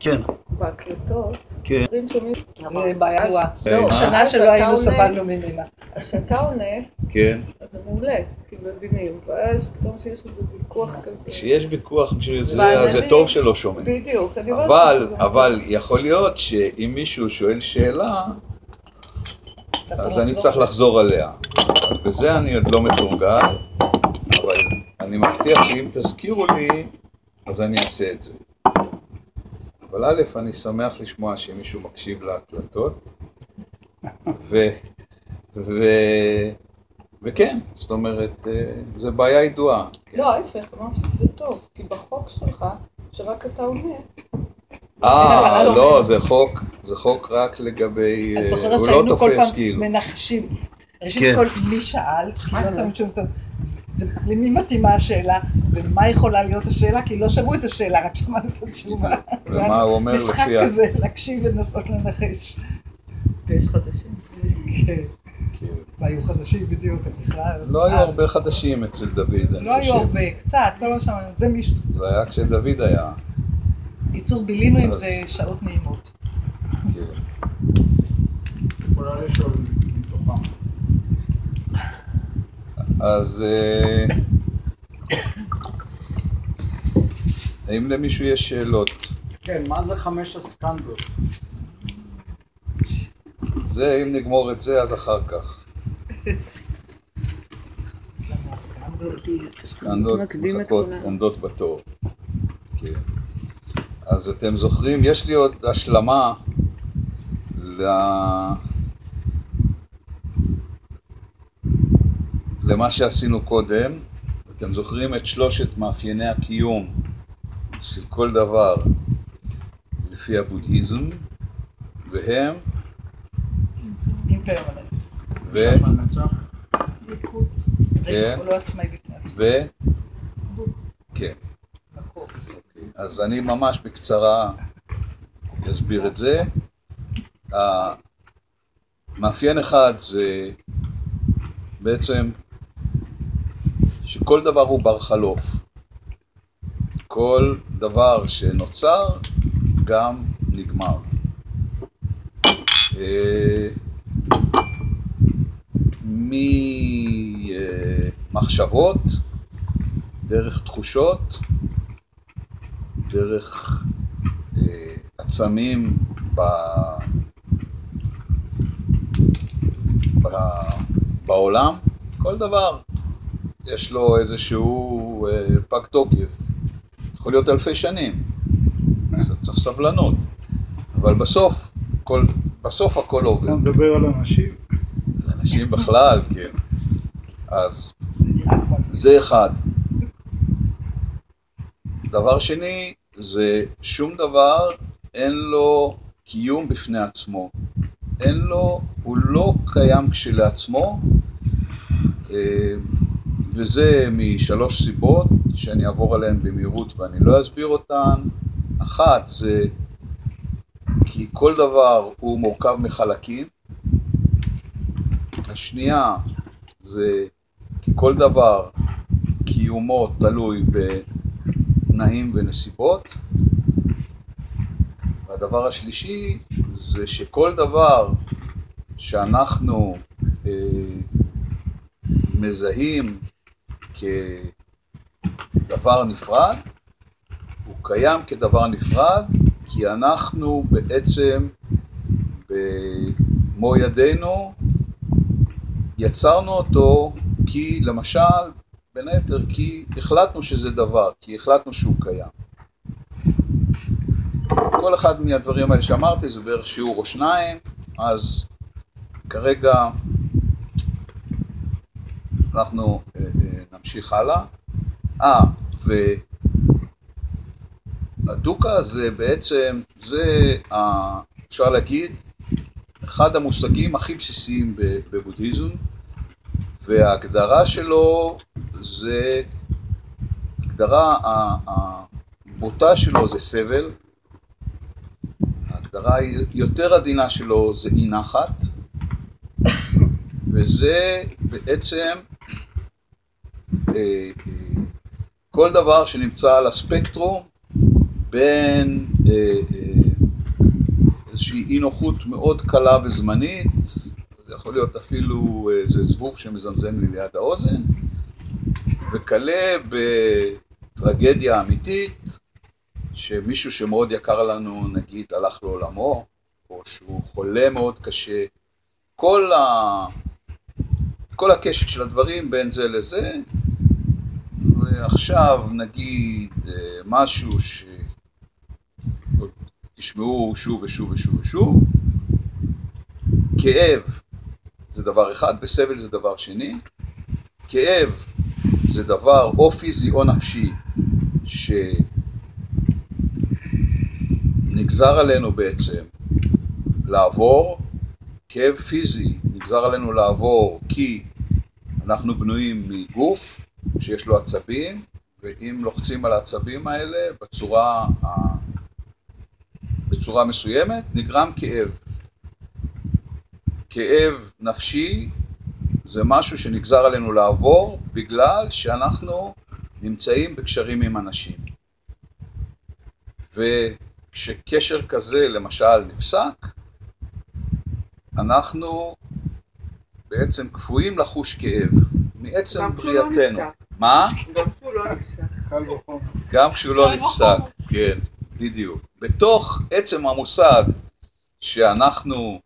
כן, בהקלטות, כן. דברים שומעים, זה בעיה גרועה. אה, שנה אז שלא היינו סבלנו ממנה. אז כשאתה עונה, כן. אז זה מעולה, כי מבינים, ואז פתאום שיש איזה ויכוח כזה. כשיש ויכוח בשביל זה, טוב שלא שומעים. בדיוק, אני אומרת אבל, יכול להיות שאם מישהו שואל שאלה, אז אני. צריך לחזור עליה. אז בזה אני עוד לא מתורגל, אבל אני מבטיח שאם תזכירו לי, אז אני אעשה את זה. אבל א', אני שמח לשמוע שמישהו מקשיב להקלטות, ו... ו... וכן, זאת אומרת, אה, זו בעיה ידועה. לא, ההפך, אמרתי שזה טוב, כי בחוק שלך, שרק אתה עונה, אה, לא, זה חוק, זה חוק רק לגבי, את אה, זוכרת הוא לא שהיינו כל תופס פעם כאילו. מנחשים. ראשית כן. כל, מי שאל, כי לא תמיד טוב. זה- למי מתאימה השאלה, ומה יכולה להיות השאלה, כי לא שמעו את השאלה, רק שמענו את התשובה. זה ומה הוא אומר משחק לפי ה- כזה, להקשיב ולנסות לנחש. ויש חדשים. כן. כן. והיו חדשים בדיוק, אז בכלל. לא היו הרבה חדשים אצל דוד, אני לא היו. הרבה, קצת, לא מה שמענו. זה מישהו. זה היה כשדוד היה. בקיצור, בילינו עם זה שעות נעימות. כן. יכולה לשאול מתוכם. אז אה, האם למישהו יש שאלות? כן, מה זה חמש הסקנדות? זה, אם נגמור את זה, אז אחר כך. סקנדות מחכות. עומדות בתור. כן. אז אתם זוכרים, יש לי עוד השלמה למה שעשינו קודם. אתם זוכרים את שלושת מאפייני הקיום של כל דבר לפי הבודהיזם, והם, אימפרמננס. ו... כן. לא. ו... כן. אז אני ממש בקצרה אסביר את זה. מאפיין אחד זה בעצם שכל דבר הוא בר חלוף. כל דבר שנוצר גם נגמר. אה, ממחשבות, דרך תחושות, דרך אה, עצמים. ב... בעולם, כל דבר יש לו איזשהו אה, פג תוקף, יכול להיות אלפי שנים, צריך סבלנות, אבל בסוף, כל, בסוף הכל עובד, אתה מדבר על אנשים? אנשים בכלל, כן, אז. זה אחד. דבר שני, זה שום דבר אין לו קיום בפני עצמו. אין לו, הוא לא קיים כשלעצמו, אה, וזה משלוש סיבות שאני אעבור עליהן במהירות ואני לא אסביר אותן. אחת זה כי כל דבר הוא מורכב מחלקים. השנייה זה כי כל דבר קיומו תלוי בתנאים ונסיבות. והדבר השלישי זה שכל דבר שאנחנו אה, מזהים כדבר נפרד, הוא קיים כדבר נפרד, כי אנחנו בעצם במו ידינו יצרנו אותו כי, למשל, בין היתר, כי החלטנו שזה דבר, כי החלטנו שהוא קיים. כל אחד מהדברים האלה שאמרתי זה בערך שיעור או שניים, אז כרגע אנחנו אה, אה, נמשיך הלאה. אה, והדוקה הזה בעצם, זה, אפשר להגיד, אחד המושגים הכי בסיסיים בבודהיזם, וההגדרה שלו זה, הגדרה הבוטה שלו זה סבל, ההגדרה היותר עדינה שלו זה אי נחת, וזה בעצם כל דבר שנמצא על הספקטרום בין אה, אה, איזושהי אי נוחות מאוד קלה וזמנית, זה יכול להיות אפילו איזה זבוב שמזמזם לי ליד האוזן, וכלה בטרגדיה אמיתית, שמישהו שמאוד יקר לנו, נגיד, הלך לעולמו, או שהוא חולה מאוד קשה, כל, ה... כל הקשת של הדברים בין זה לזה, ועכשיו נגיד אה, משהו ש... תשמעו שוב ושוב ושוב ושוב, כאב זה דבר אחד וסבל זה דבר שני, כאב זה דבר או פיזי או נפשי שנגזר עלינו בעצם לעבור, כאב פיזי נגזר עלינו לעבור כי אנחנו בנויים מגוף שיש לו עצבים ואם לוחצים על העצבים האלה בצורה, בצורה מסוימת נגרם כאב. כאב נפשי זה משהו שנגזר עלינו לעבור בגלל שאנחנו נמצאים בקשרים עם אנשים. וכשקשר כזה למשל נפסק, אנחנו בעצם קפואים לחוש כאב, מעצם לא בריאתנו. מה? גם כשהוא לא נפסק. גם כשהוא לא נפסק, כן, בדיוק. בתוך עצם המושג שאנחנו,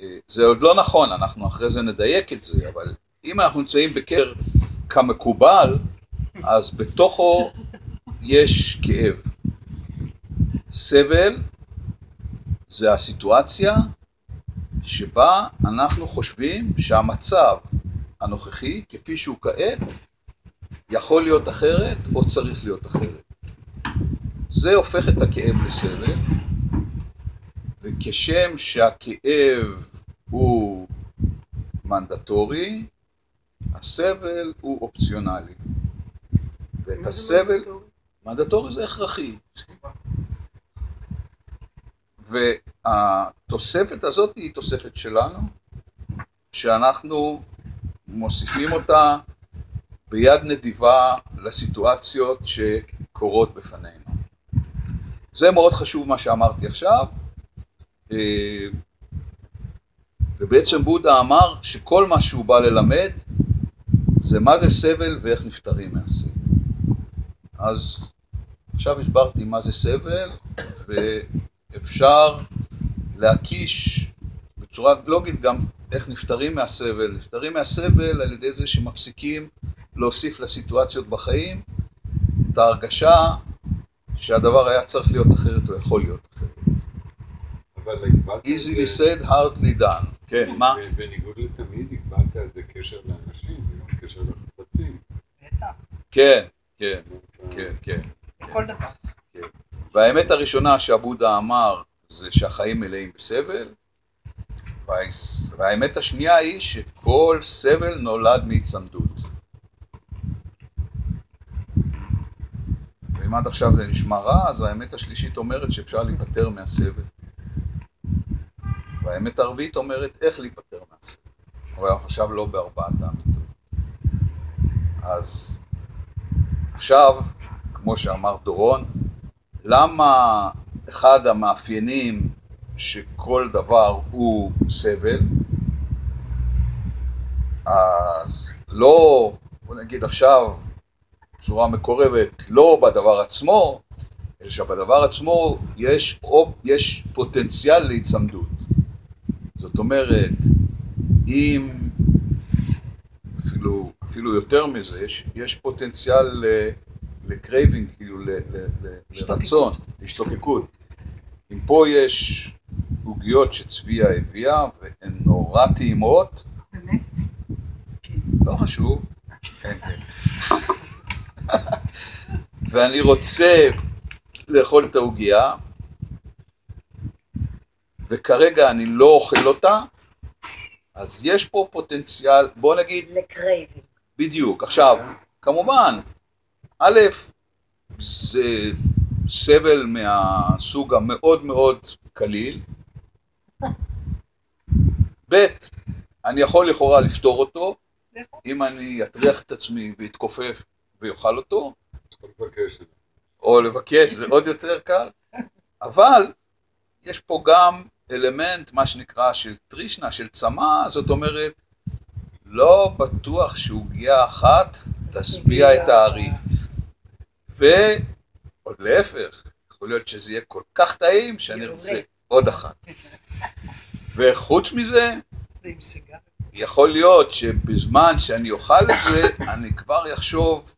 אה, זה עוד לא נכון, אנחנו אחרי זה נדייק את זה, אבל אם אנחנו נמצאים בקר כמקובל, אז בתוכו יש כאב. סבל זה הסיטואציה שבה אנחנו חושבים שהמצב הנוכחי, כפי שהוא כעת, יכול להיות אחרת או צריך להיות אחרת. זה הופך את הכאב לסבל, וכשם שהכאב הוא מנדטורי, הסבל הוא אופציונלי. ואת הסבל? מנדטורי זה הכרחי. והתוספת הזאת היא תוספת שלנו, שאנחנו מוסיפים אותה ביד נדיבה לסיטואציות שקורות בפנינו. זה מאוד חשוב מה שאמרתי עכשיו, אה, ובעצם בודה אמר שכל מה שהוא בא ללמד זה מה זה סבל ואיך נפטרים מהסבל. אז עכשיו הסברתי מה זה סבל, ואפשר להקיש בצורה לוגית גם איך נפטרים מהסבל. נפטרים מהסבל על ידי זה שמפסיקים להוסיף לסיטואציות בחיים את ההרגשה שהדבר היה צריך להיות אחרת או יכול להיות אחרת. אבל הגבלת... easily said, hardly done. כן, מה? בניגוד לתמיד הגבלת איזה קשר לאנשים, זה גם קשר לחפצים. בטח, כן, כן, כן, כן. בכל דבר. והאמת הראשונה שהבודה אמר זה שהחיים מלאים בסבל, והאמת השנייה היא שכל סבל נולד מהיצמדות. ואם עד עכשיו זה נשמע רע, אז האמת השלישית אומרת שאפשר להיפטר מהסבל. והאמת הרביעית אומרת איך להיפטר מהסבל. אבל עכשיו לא בארבעת האמיתות. אז עכשיו, כמו שאמר דורון, למה אחד המאפיינים שכל דבר הוא סבל, אז לא, בוא נגיד עכשיו, בצורה מקורבת, לא בדבר עצמו, אלא שבדבר עצמו יש, אופ, יש פוטנציאל להיצמדות. זאת אומרת, אם, אפילו, אפילו יותר מזה, יש, יש פוטנציאל ל craving, כאילו ל- ל- ל- לרצון, להשתוקקות. אם פה יש עוגיות שצביה הביאה והן נורא טעימות, באמת? לא חשוב, כן, כן. ואני רוצה לאכול את העוגיה, וכרגע אני לא אוכל אותה, אז יש פה פוטנציאל, בוא נגיד, לקרייבים. בדיוק. עכשיו, כמובן, א', זה סבל מהסוג המאוד מאוד קליל, ב', אני יכול לכאורה לפתור אותו, אם אני אטריח את עצמי ואתכופף ואוכל אותו. או לבקש, זה עוד יותר קל, אבל יש פה גם אלמנט, מה שנקרא, של טרישנה, של צמא, זאת אומרת, לא בטוח שעוגיה אחת תשביע את הארי. ועוד להפך, יכול להיות שזה יהיה כל כך טעים שאני ארצה עוד אחת. וחוץ מזה. יכול להיות שבזמן שאני אוכל את זה, אני כבר אחשוב,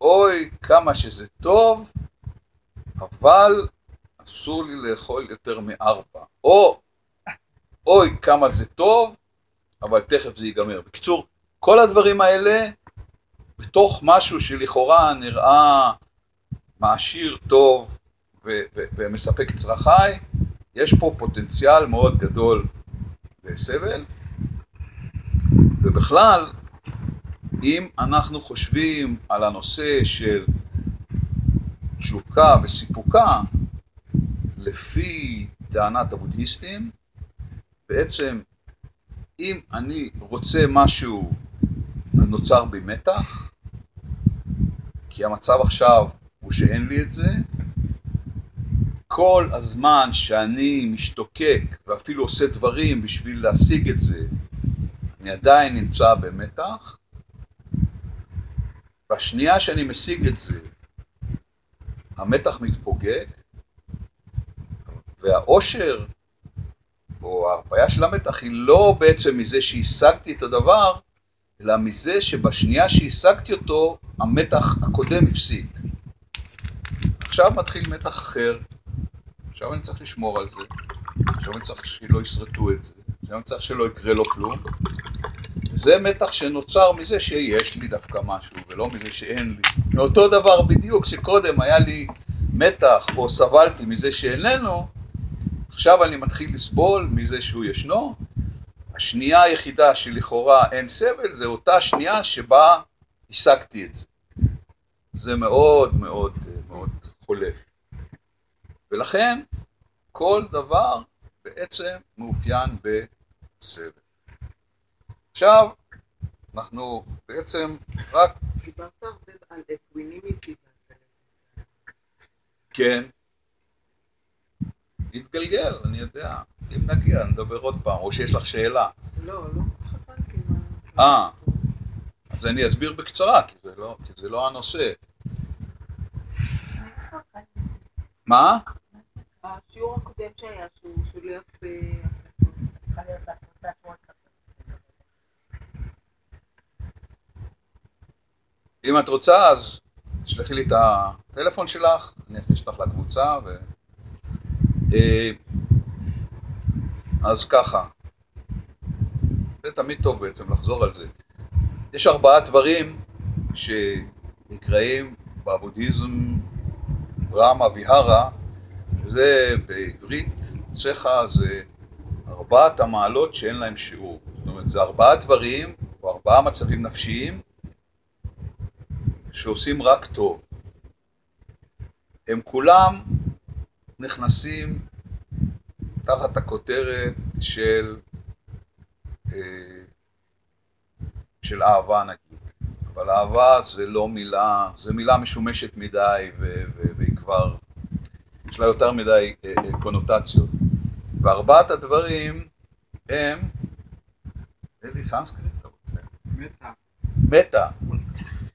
אוי, כמה שזה טוב, אבל אסור לי לאכול יותר מארבע. או, אוי, כמה זה טוב, אבל תכף זה ייגמר. בקיצור, כל הדברים האלה, בתוך משהו שלכאורה נראה מעשיר, טוב ו- ו- ומספק צרכיי, יש פה פוטנציאל מאוד גדול לסבל. ובכלל, אם אנחנו חושבים על הנושא של תשוקה וסיפוקה, לפי טענת הבודהיסטים, בעצם אם אני רוצה משהו הנוצר בי מתח, כי המצב עכשיו הוא שאין לי את זה, כל הזמן שאני משתוקק ואפילו עושה דברים בשביל להשיג את זה, אני עדיין נמצא במתח. בשנייה שאני משיג את זה, המתח מתפוגג, והאושר, או ההרפאיה של המתח, היא לא בעצם מזה שהשגתי את הדבר, אלא מזה שבשנייה שהשגתי אותו, המתח הקודם הפסיק. עכשיו מתחיל מתח אחר, עכשיו אני צריך לשמור על זה, עכשיו אני צריך שלא ישרטו את זה, עכשיו אני צריך שלא יקרה לו כלום. זה מתח שנוצר מזה שיש לי דווקא משהו, ולא מזה שאין לי. מאותו דבר בדיוק, שקודם היה לי מתח, או סבלתי מזה שאיננו, עכשיו אני מתחיל לסבול מזה שהוא ישנו. השנייה היחידה שלכאורה אין סבל, זה אותה שנייה שבה השגתי את זה. זה מאוד מאוד מאוד חולף. ולכן, כל דבר בעצם מאופיין בסבל. עכשיו, אנחנו בעצם רק... דיברת הרבה על equanimity. כן. יתגלגל, אני יודע. אם נגיע, נדבר עוד פעם, או שיש לך שאלה. לא, לא. אה, אז אני אסביר בקצרה, כי זה לא, כי זה לא הנושא. מה? השיעור הקודם שהיה, שהוא שולח ב... אם את רוצה, אז תשלחי לי את הטלפון שלך, אני אכניס אותך לקבוצה. ו... אה, אז ככה, זה תמיד טוב בעצם לחזור על זה. יש ארבעה דברים שנקראים בבודהיזם רמה ויהרה, וזה בעברית צחה זה ארבעת המעלות שאין להם שיעור. זאת אומרת, זה ארבעה דברים או ארבעה מצבים נפשיים שעושים רק טוב. הם כולם נכנסים תחת הכותרת של, אה, של אהבה נגיד. אבל אהבה זה לא מילה, זה מילה משומשת מדי והיא כבר, יש לה יותר מדי אה, אה, קונוטציות. וארבעת הדברים הם, לי סנסקריט אתה רוצה? מתה. מטה,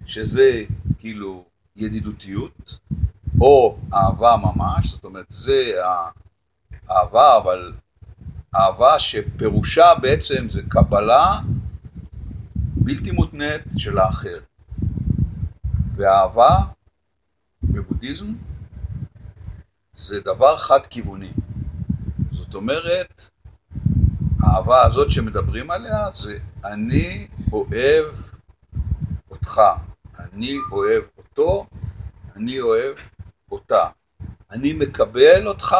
שזה כאילו ידידותיות, או אהבה ממש, זאת אומרת זה האהבה, אבל אהבה שפירושה בעצם זה קבלה בלתי מותנית של האחר. ואהבה בבודהיזם זה דבר חד-כיווני. זאת אומרת, האהבה הזאת שמדברים עליה זה אני אוהב אותך, אני אוהב אותו, אני אוהב אותה. אני מקבל אותך,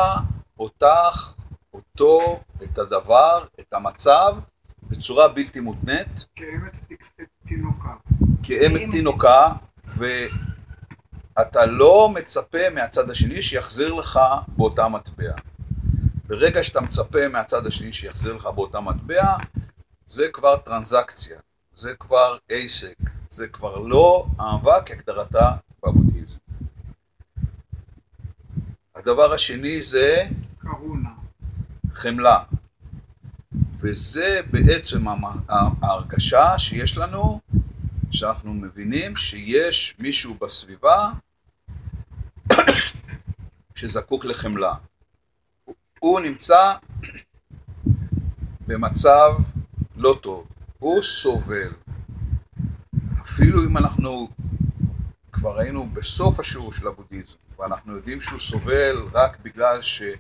אותך, אותו, את הדבר, את המצב, בצורה בלתי מותנית, כאמת תינוקה. כאמת תינוקה, ואתה לא מצפה מהצד השני שיחזיר לך באותה מטבע. ברגע שאתה מצפה מהצד השני שיחזיר לך באותה מטבע, זה כבר טרנזקציה, זה כבר עסק, זה כבר לא אהבה כהגדרתה בבודהיזם. הדבר השני זה קרונה. חמלה. וזה בעצם ההרגשה שיש לנו, שאנחנו מבינים שיש מישהו בסביבה שזקוק לחמלה. הוא- הוא נמצא במצב לא טוב, הוא סובל. אפילו אם אנחנו כבר היינו בסוף השיעור של הבודהיזם, ואנחנו יודעים שהוא סובל רק בגלל שהוא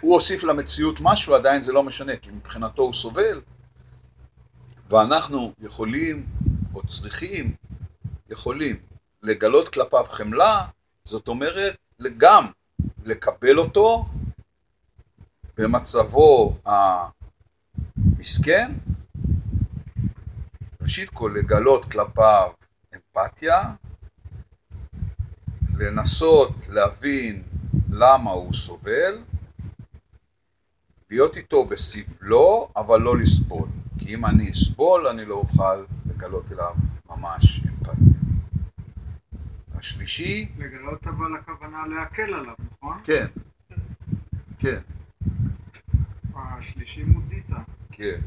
הוסיף למציאות משהו, עדיין זה לא משנה, כי מבחינתו הוא סובל, ואנחנו יכולים, או צריכים, יכולים, לגלות כלפיו חמלה, זאת אומרת, גם לקבל אותו במצבו המסכן, ראשית כל לגלות כלפיו אמפתיה, לנסות להבין למה הוא סובל, להיות איתו בסבלו, אבל לא לסבול. כי אם אני אסבול, אני לא אוכל לגלות אליו ממש אמפתיה. השלישי, לגלות אבל הכוונה להקל עליו, נכון? כן, כן, השלישי מודיטה. כן.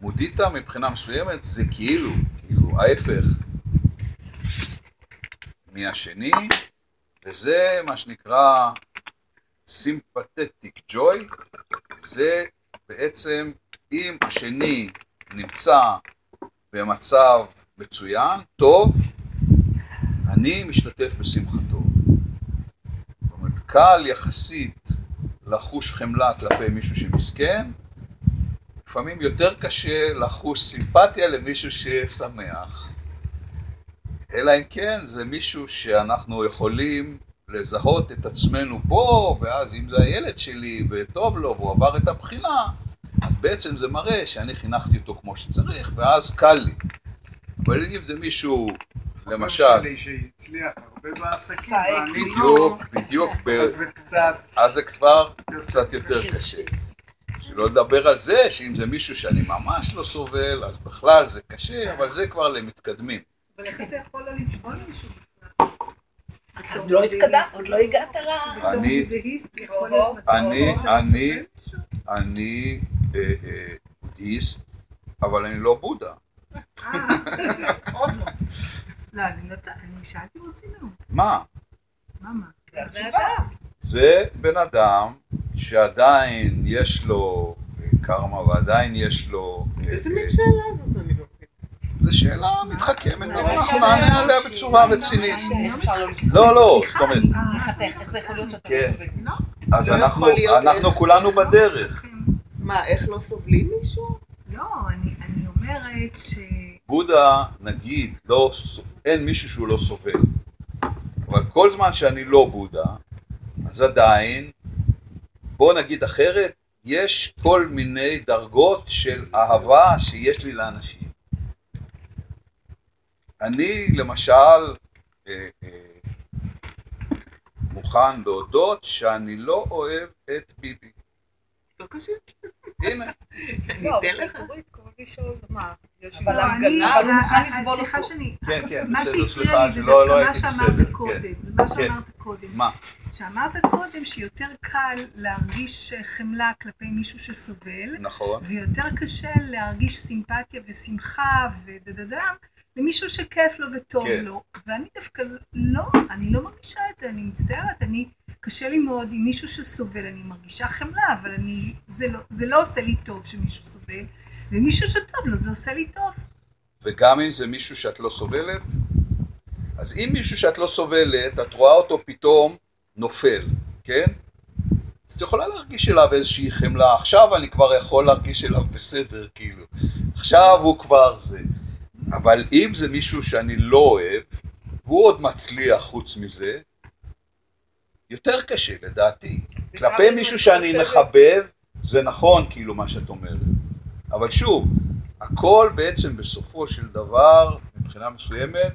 מודיטה מבחינה מסוימת זה כאילו, כאילו ההפך מהשני, וזה מה שנקרא sympathetic joy, זה בעצם אם השני נמצא במצב מצוין, טוב, אני משתתף בשמחתו. זאת אומרת, קל יחסית לחוש חמלה כלפי מישהו שמסכן, לפעמים יותר קשה לחוש סימפתיה למישהו ששמח. אלא אם כן זה מישהו שאנחנו יכולים לזהות את עצמנו בו, ואז אם זה הילד שלי וטוב לו והוא עבר את הבחינה, אז בעצם זה מראה שאני חינכתי אותו כמו שצריך, ואז קל לי. אבל אם זה מישהו, למשל, חבר שלי שהצליח הרבה בעסקים. ואני לא, בדיוק, בדיוק, ב- אז זה כבר קצת יותר קשה. שלא לדבר על זה שאם זה מישהו שאני ממש לא סובל, אז בכלל זה קשה, אבל זה כבר למתקדמים. אבל איך אתה יכול לא לסבול מישהו? אתה עוד לא התקדמת, עוד לא הגעת ל... אני- אני- אני- מישהו? אני אה, אה, בודהיסט, אבל אני לא בודה. לא. לא, אני לא צ... אני שאלתי ברצינות. מה? מה מה? זה בן אדם שעדיין יש לו אה, קרמה ועדיין יש לו... אה, איזה אה, מין שאלה זאת אני לא. זו שאלה מתחכמת, אבל אנחנו נענה עליה בצורה רצינית. איך אפשר לא? לא, לא, זאת אומרת, איך זה יכול להיות שאתה כן. לא סובל? אז לא אנחנו כולנו בדרך. מה, איך לא סובלים מישהו? לא, אני אני אומרת ש... בודה, נגיד, לא, אין מישהו שהוא לא סובל. אבל כל זמן שאני לא בודה, אז עדיין, בוא נגיד אחרת, יש כל מיני דרגות של אהבה שיש לי לאנשים. אני, למשל, אה, אה, מוכן להודות שאני לא אוהב את ביבי. לא קשה. הנה, לא, אתן אבל לך. דורית, כל לשאול, מה, אבל לא, הגנה? אבל הוא מוכן אה, לסבול סליחה אותו. שאני... כן, כן, מה שהפריע סליחה, לי זה לא- לא דווקא מה הייתי שאמרת בסדר, קודם. כן. מה כן. שאמרת קודם. מה? שאמרת קודם שיותר קל להרגיש חמלה כלפי מישהו שסובל, נכון. ויותר קשה להרגיש סימפתיה ושמחה ודדדם למישהו שכיף לו וטוב כן. לו. ואני דווקא לא, אני לא מרגישה את זה, אני מצטערת, אני, קשה לי מאוד עם מישהו שסובל, אני מרגישה חמלה, אבל אני, זה לא, זה לא עושה לי טוב שמישהו סובל, ומישהו שטוב לו זה עושה לי טוב. וגם אם זה מישהו שאת לא סובלת, אז אם מישהו שאת לא סובלת, את רואה אותו פתאום נופל, כן? אז את יכולה להרגיש אליו איזושהי חמלה, עכשיו אני כבר יכול להרגיש אליו בסדר, כאילו. עכשיו הוא כבר זה. אבל אם זה מישהו שאני לא אוהב, והוא עוד מצליח חוץ מזה, יותר קשה לדעתי. כלפי מישהו שאני מחבב, זה נכון כאילו מה שאת אומרת. אבל שוב, הכל בעצם בסופו של דבר, מבחינה מסוימת,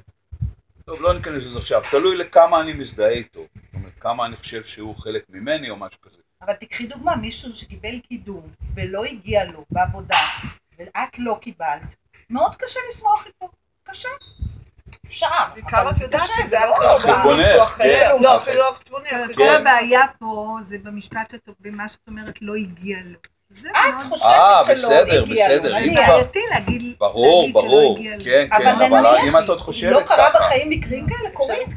טוב, לא ניכנס לזה עכשיו, תלוי לכמה אני מזדהה איתו. זאת אומרת, כמה אני חושב שהוא חלק ממני או משהו כזה. אבל תקחי דוגמה, מישהו שקיבל קידום ולא הגיע לו בעבודה, ואת לא קיבלת, מאוד קשה לשמוח איתו. קשה. אפשר, אבל זה קשה, זה לא אחר. כן. לא, כן. על חשבוני. על כל הבעיה פה זה במשפט במה שאת אומרת לא הגיע לו. זה את חושבת אה, שלא בסדר, הגיע לו. בסדר, נניח. כבר- בעייתי להגיד ברור, ברור. כן, כן, אבל אם את עוד חושבת לא קרה ככה, בחיים מקרים כאלה, קורים.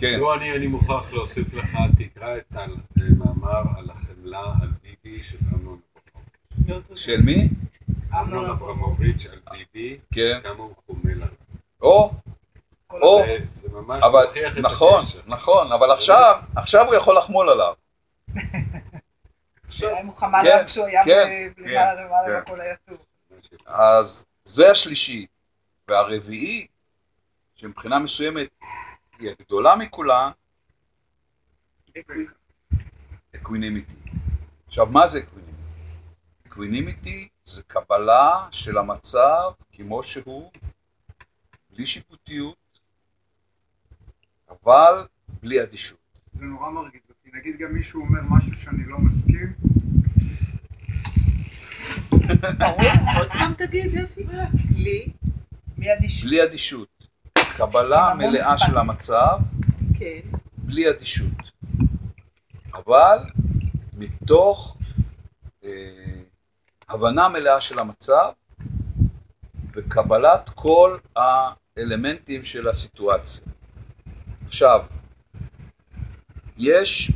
כן, לא, אני אני מוכרח להוסיף לך, תקרא את המאמר על החמלה על ביבי של אמנון אברמוביץ'. של מי? אמנון אברמוביץ' על ביבי, כן, כמה הוא חומל עליו. או, או, זה- ממש אבל, מוכיח את נכון, הקשר. נכון, אבל עכשיו, עכשיו הוא יכול לחמול עליו. היה מוחמד כן, עליו כשהוא היה כן, כן, למעלה למעלה כן. והכל היה טוב. אז זה השלישי. והרביעי, שמבחינה מסוימת היא הגדולה מכולה, equanimity. עכשיו, מה זה equanimity? equanimity זה קבלה של המצב כמו שהוא, בלי שיפוטיות, אבל בלי אדישות. זה נורא מרגיז נגיד גם מישהו אומר משהו שאני לא מסכים, עוד פעם תגיד, יפי. לי, מי אדישות? בלי אדישות. קבלה מלאה. של המצב, כן. בלי אדישות. אבל מתוך אה, הבנה מלאה של המצב וקבלת כל האלמנטים של הסיטואציה. עכשיו, יש,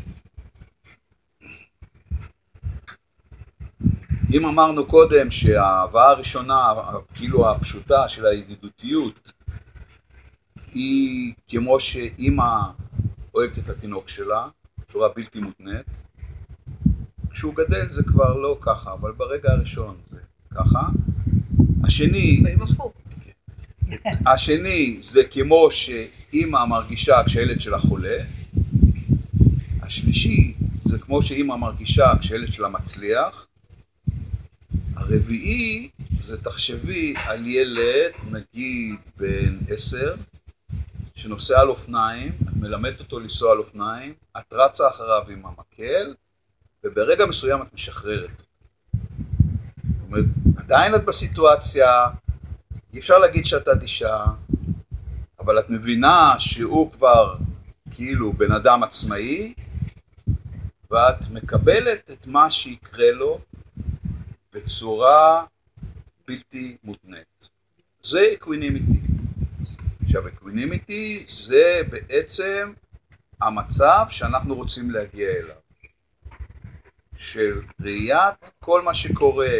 אם אמרנו קודם שההבאה הראשונה, כאילו הפשוטה של הידידותיות, היא כמו שאימא אוהבת את התינוק שלה בצורה בלתי מותנית. כשהוא גדל זה כבר לא ככה, אבל ברגע הראשון זה ככה. השני. השני זה כמו שאימא מרגישה כשהילד שלה חולה. השלישי זה כמו שאימא מרגישה כשהילד שלה מצליח. הרביעי זה תחשבי על ילד, נגיד בן עשר, שנוסע על אופניים, את מלמדת אותו לנסוע על אופניים, את רצה אחריו עם המקל, וברגע מסוים את משחררת. זאת אומרת, עדיין את בסיטואציה, אי אפשר להגיד שאת אדישה, אבל את מבינה שהוא כבר כאילו בן אדם עצמאי, ואת מקבלת את מה שיקרה לו בצורה בלתי מותנית. זה equanimity. עכשיו, equanimity זה בעצם המצב שאנחנו רוצים להגיע אליו. של ראיית כל מה שקורה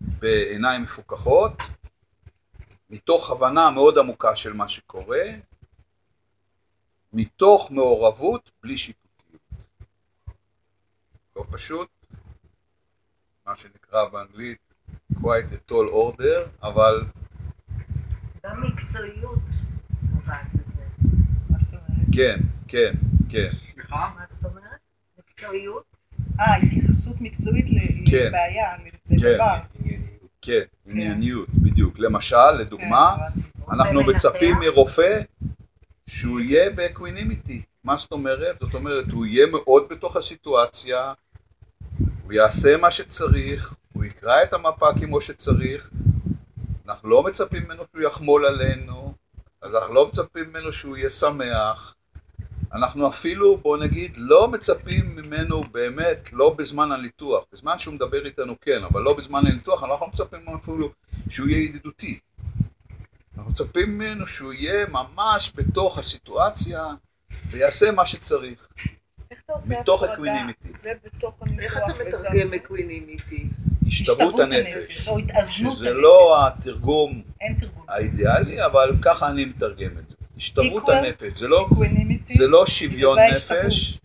בעיניים מפוקחות, מתוך הבנה מאוד עמוקה של מה שקורה, מתוך מעורבות בלי שיפוטיות. לא פשוט, מה שנקרא באנגלית quite a tall order, אבל גם מקצועיות. מה זאת אומרת? כן, כן, כן, סליחה? מה זאת אומרת? מקצועיות? אה, התייחסות מקצועית ל- כן. לבעיה, כן. לדבר. כן, ענייניות, בדיוק. למשל, לדוגמה, כן, אנחנו מצפים? מרופא שהוא יהיה ב equanimity. מה זאת אומרת? זאת אומרת, הוא יהיה מאוד בתוך הסיטואציה, הוא יעשה מה שצריך, הוא יקרא את המפה כמו שצריך, אנחנו לא מצפים ממנו שהוא יחמול עלינו, אנחנו לא מצפים ממנו שהוא יהיה שמח, אנחנו אפילו, בוא נגיד, לא מצפים ממנו באמת, לא בזמן הניתוח, בזמן שהוא מדבר איתנו כן, אבל לא בזמן הניתוח, אנחנו לא מצפים ממנו אפילו שהוא יהיה ידידותי. אנחנו מצפים ממנו שהוא יהיה ממש בתוך הסיטואציה ויעשה מה שצריך. איך אתה עושה מתוך הפרדה? equanimity. זה בתוך הניתוח. איך אתה מתרגם equanimity? השתוות הנפש, או התאזנות שזה הנפש. לא התרגום. האידיאלי, אבל ככה אני מתרגם את זה. השתוות הנפש, זה לא, לא שוויון. נפש,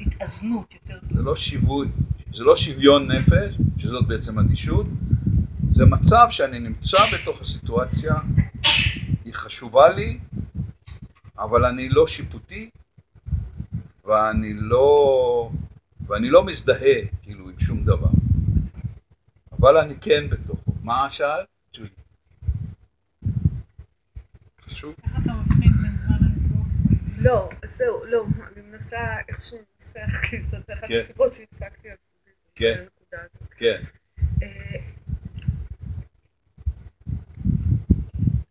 התאזנות יותר זה טוב. לא שיווי, זה לא שוויון נפש, שזאת בעצם אדישות, זה מצב שאני נמצא בתוך הסיטואציה, היא חשובה לי, אבל אני לא שיפוטי, ואני לא, ואני לא מזדהה כאילו עם שום דבר. אבל אני כן בתוכו. מה שאלת? חשוב? איך אתה מבחין בין זמן הניתוח? לא, זהו, לא, אני מנסה איכשהו לנסח, כי זאת אחת כן. הסיבות שהפסקתי על כן. הנקודה הזאת. כן. אה,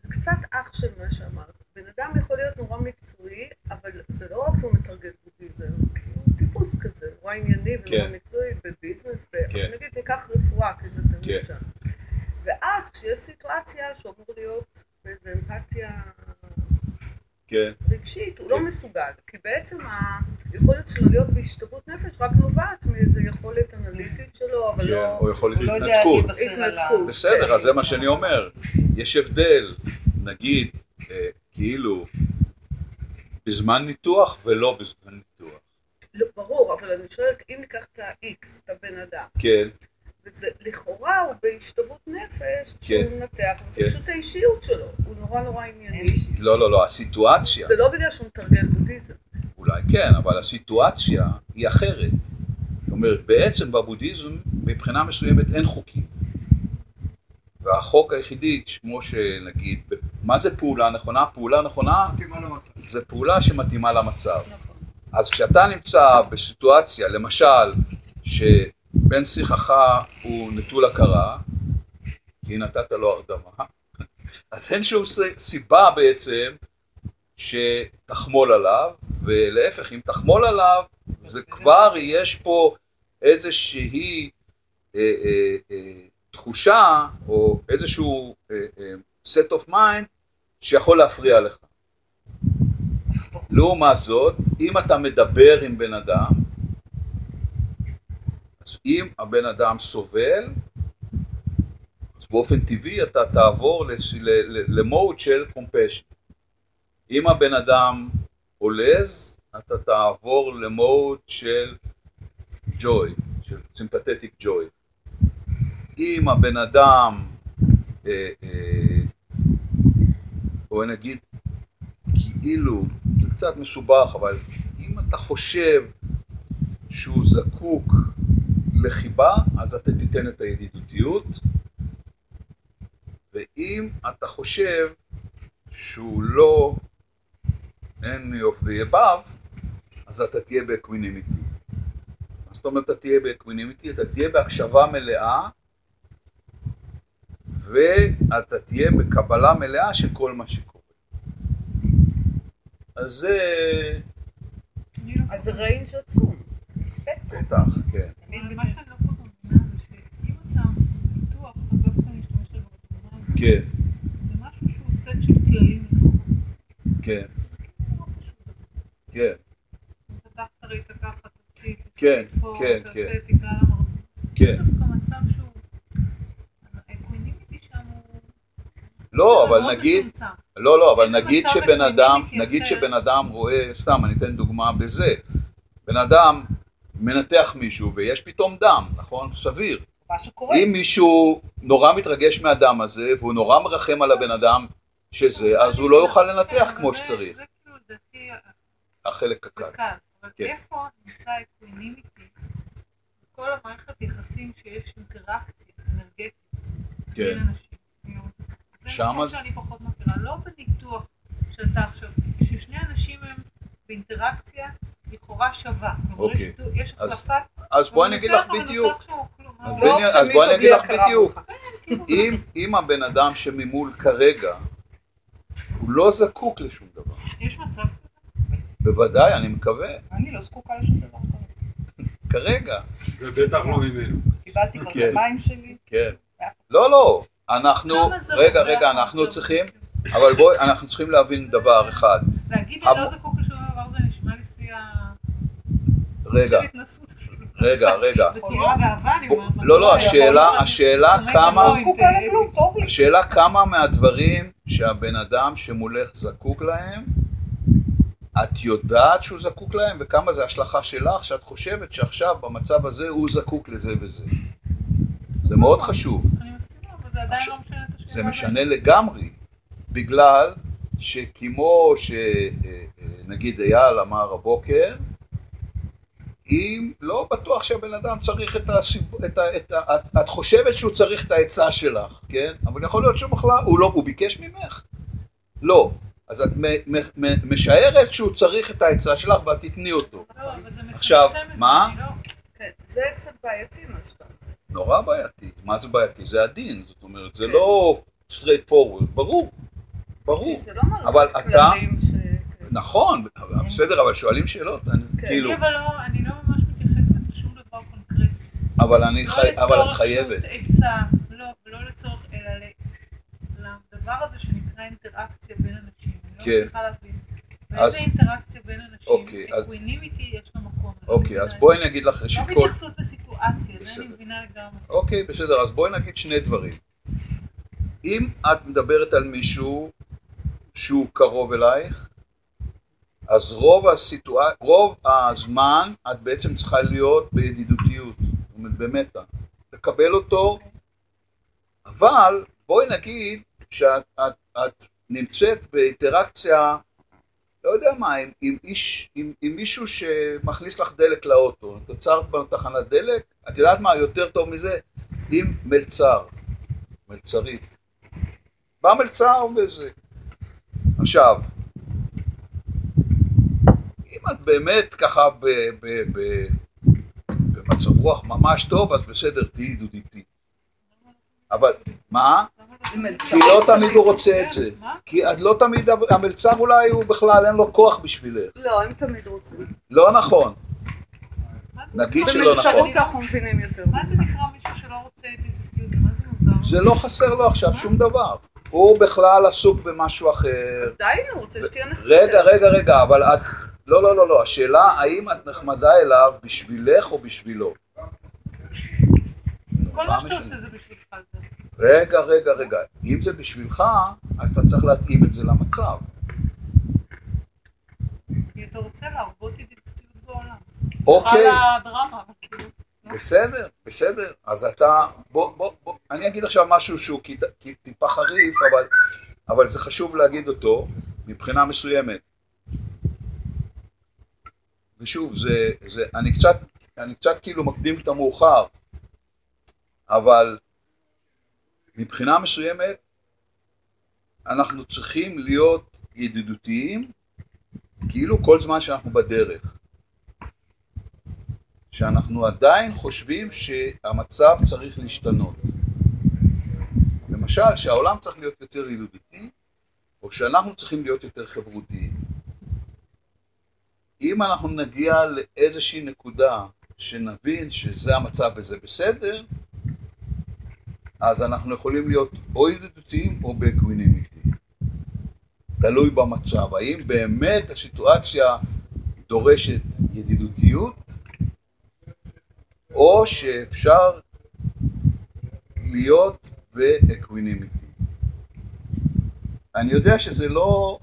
קצת אח של מה שאמרת. בן אדם יכול להיות נורא מקצועי, אבל זה לא רק שהוא מתרגל כי הוא טיפוס כזה, נורא ענייני ונורא כן. מקצועי בביזנס, כן. נגיד ניקח רפואה, כי זה כן. תמיד שם. ואז כשיש סיטואציה שאמור להיות באיזה אמפתיה כן, רגשית, הוא לא כן. מסוגל, כי בעצם היכולת שלו להיות בהשתוות נפש רק נובעת מאיזו יכולת אנליטית שלו, אבל כן, לא... או יכול הוא לא התנתקות. בסדר, אז זה מה שאני אומר. יש הבדל, נגיד, אה, כאילו, בזמן ניתוח ולא בזמן. לא, ברור, אבל אני שואלת, אם ניקח את ה-X, את הבן אדם, כן, וזה לכאורה הוא בהשתוות נפש, כן. כשהוא מנתח, וזה כן. פשוט האישיות שלו, הוא נורא נורא ענייני. לא, לא, לא, הסיטואציה, זה לא בגלל שהוא מתרגל בודהיזם. אולי כן, אבל הסיטואציה היא אחרת. זאת אומרת, בעצם בבודהיזם, מבחינה מסוימת אין חוקים. והחוק היחידי, כמו שנגיד, מה זה פעולה נכונה? פעולה נכונה. זה פעולה שמתאימה למצב. אז כשאתה נמצא בסיטואציה, למשל, שבן שיחך הוא נטול הכרה, כי נתת לו הרדמה, אז אין שום סיבה בעצם שתחמול עליו, ולהפך, אם תחמול עליו, זה כבר יש פה איזושהי אה, אה, אה, תחושה, או איזשהו אה, אה, set of mind, שיכול להפריע לך. לעומת זאת, אם אתה מדבר עם בן אדם, אז אם הבן אדם סובל, אז באופן טבעי אתה תעבור למוד של compassion. אם הבן אדם עולז, אתה תעבור למוד של joy, של sympathetic joy. אם הבן אדם, אה, אה, בואי נגיד, כאילו, קצת מסובך, אבל אם אתה חושב שהוא זקוק לחיבה, אז אתה תיתן את הידידותיות, ואם אתה חושב שהוא לא any of the above, אז אתה תהיה ב equanimity. זאת אומרת אתה תהיה ב equanimity? אתה תהיה בהקשבה מלאה, ואתה תהיה בקבלה מלאה של כל מה שקורה. אז זה אז זה range עצום. בטח, כן. מה שאני לא כל כך מבינה זה שאם אתה דווקא אשתמש רגע בתמונה הזאת, כן, זה משהו שהוא סט של כללים. כן, לא פשוט. כן, פתחת ראית ככה, תוציא, כן, כן, כן. תקרא. כן. דווקא מצב שהוא... ה equanimity שם הוא... לא, אבל נגיד. לא, לא, אבל נגיד שבן אדם, equanimity נגיד? שבן אדם רואה, סתם, אני אתן דוגמה בזה. בן אדם מנתח מישהו ויש פתאום דם, נכון? סביר. משהו קורה. אם מישהו נורא מתרגש מהדם הזה, והוא נורא מרחם על הבן אדם שזה, אז הוא לא יוכל לנתח כן, כמו שצריך. זה כאילו לדעתי החלק הקל. אבל כן. איפה נמצא ה equanimity? בכל המערכת יחסים שיש אינטראקציה אנרגטית כן. בין אנשים. מקום זה- שאני פחות מכירה. לא בניתוח שאתה עכשיו, כששני אנשים הם באינטראקציה לכאורה שווה. אוקיי. יש אז החלפת... אז בואי אני אגיד לך בדיוק. אז לא אז בואי אני אגיד לך בדיוק. אם, אם הבן אדם שממול כרגע, הוא לא זקוק לשום דבר. יש מצב כזה? בוודאי, אני מקווה. אני לא זקוקה לשום דבר. כרגע. ובטח לא ממנו. קיבלתי כבר את כן. המים שלי. כן. לא, לא. אנחנו, רגע, רגע, אנחנו? צריכים, אבל בואי, אנחנו צריכים להבין דבר אחד. להגיד אני לא זקוק לשום דבר זה נשמע לי שיא ה... רגע. רגע, רגע. אני. לא, לא, השאלה, השאלה כמה, לא לי. השאלה כמה מהדברים שהבן אדם שמולך זקוק להם, את יודעת שהוא זקוק להם, וכמה זה השלכה שלך, שאת חושבת שעכשיו במצב הזה הוא זקוק לזה וזה. זה מאוד חשוב. זה עדיין לא משנה את השאלה. זה משנה לגמרי, בגלל שכמו שנגיד אייל אמר הבוקר, אם לא בטוח שהבן אדם צריך את הסיב... את ה... את ה... את, את חושבת שהוא צריך את העצה שלך, כן? אבל יכול להיות שהוא בכלל, הוא לא, הוא ביקש ממך. לא. אז את מ- מ- מ- משערת שהוא צריך את העצה שלך ואת תתני אותו. לא, אבל זה מצמצם את זה, מה? אני לא- כן, זה קצת בעייתי מה שאתה אומר. נורא בעייתי. מה זה בעייתי? זה עדין. זאת אומרת, זה לא straight forward. ברור. ברור. זה לא אבל אתה- כללים ש... נכון, אבל בסדר, אבל שואלים שאלות, אני- כן. כאילו, אבל לא, אני לא ממש מתייחסת לשום דבר קונקרטי. אבל אני לא חי- אבל את לצורך חייבת. שעות עצה, לא, לא לצורך, אלא לדבר הזה שנקרא אינטראקציה בין אנשים. אני לא כן. מצליחה להבין. אז- באיזה אינטראקציה בין אנשים, אוקיי, equanimity יש לו מקום. לא אוקיי, אז בואי. אני אגיד לך ראשית לא כל... בהתייחסות לסיטואציה, זה. אני מבינה לגמרי. אוקיי, בסדר, אז בואי נגיד שני דברים. אם את מדברת על מישהו שהוא קרוב אלייך, אז רוב, הסיטואצ... רוב הזמן את בעצם צריכה להיות בידידותיות, זאת אומרת ב metta. לקבל אותו, אבל בואי נגיד שאת את, את נמצאת באינטראקציה, לא יודע מה, עם, עם, איש, עם, עם מישהו שמכניס לך דלק לאוטו. את עצרת בתחנת דלק, את יודעת מה יותר טוב מזה? עם מלצר, מלצרית. בא מלצר וזה. עכשיו, אם את באמת ככה ב, ב, ב, במצב רוח ממש טוב, אז בסדר, תהיי ידידותית. אבל, מה? כי לא תמיד הוא רוצה את זה. כי לא תמיד, המלצר אולי הוא בכלל אין לו כוח בשבילך. לא, הם תמיד רוצים. לא נכון. נגיד? שלא נכון. במלצרות אנחנו מבינים יותר. מה זה נקרא מישהו שלא רוצה ידידותיות? זה מה זה מוזר? זה לא חסר לו עכשיו שום דבר. הוא בכלל עסוק במשהו אחר. די, הוא רוצה שתהיה נחמדה. רגע, רגע, רגע, אבל את... לא, לא, לא, לא. השאלה האם את נחמדה אליו בשבילך או בשבילו. כל מה שאתה? עושה זה בשבילך. רגע, רגע, רגע. אם זה בשבילך, אז אתה צריך להתאים את זה למצב. כי אתה רוצה להרבות ידידותיות בעולם. אוקיי. כאילו. בסדר, בסדר. אז אתה... בוא, בוא, בוא. אני אגיד עכשיו משהו שהוא טיפה חריף, אבל, אבל זה חשוב להגיד אותו מבחינה מסוימת. ושוב, זה, זה, אני קצת, אני קצת כאילו מקדים את המאוחר, אבל מבחינה מסוימת אנחנו צריכים להיות ידידותיים כאילו כל זמן שאנחנו בדרך. שאנחנו עדיין חושבים שהמצב צריך להשתנות. למשל, שהעולם צריך להיות יותר ידידותי, או שאנחנו צריכים להיות יותר חברותיים. אם אנחנו נגיע לאיזושהי נקודה שנבין שזה המצב וזה בסדר, אז אנחנו יכולים להיות או ידידותיים או ב equanimity. תלוי במצב. האם באמת הסיטואציה דורשת ידידותיות, או שאפשר להיות ב equanimity. אני יודע שזה לא,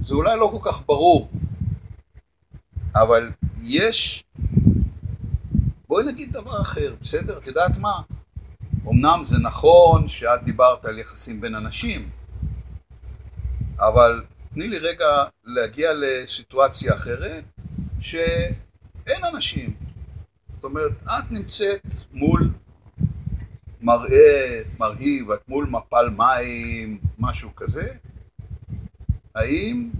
זה אולי לא כל כך ברור, אבל יש, בואי נגיד דבר אחר, בסדר? את יודעת מה? אמנם זה נכון שאת דיברת על יחסים בין אנשים, אבל תני לי רגע להגיע לסיטואציה אחרת שאין אנשים. זאת אומרת, את נמצאת מול מראה מרהיב, את מול מפל מים, משהו כזה, האם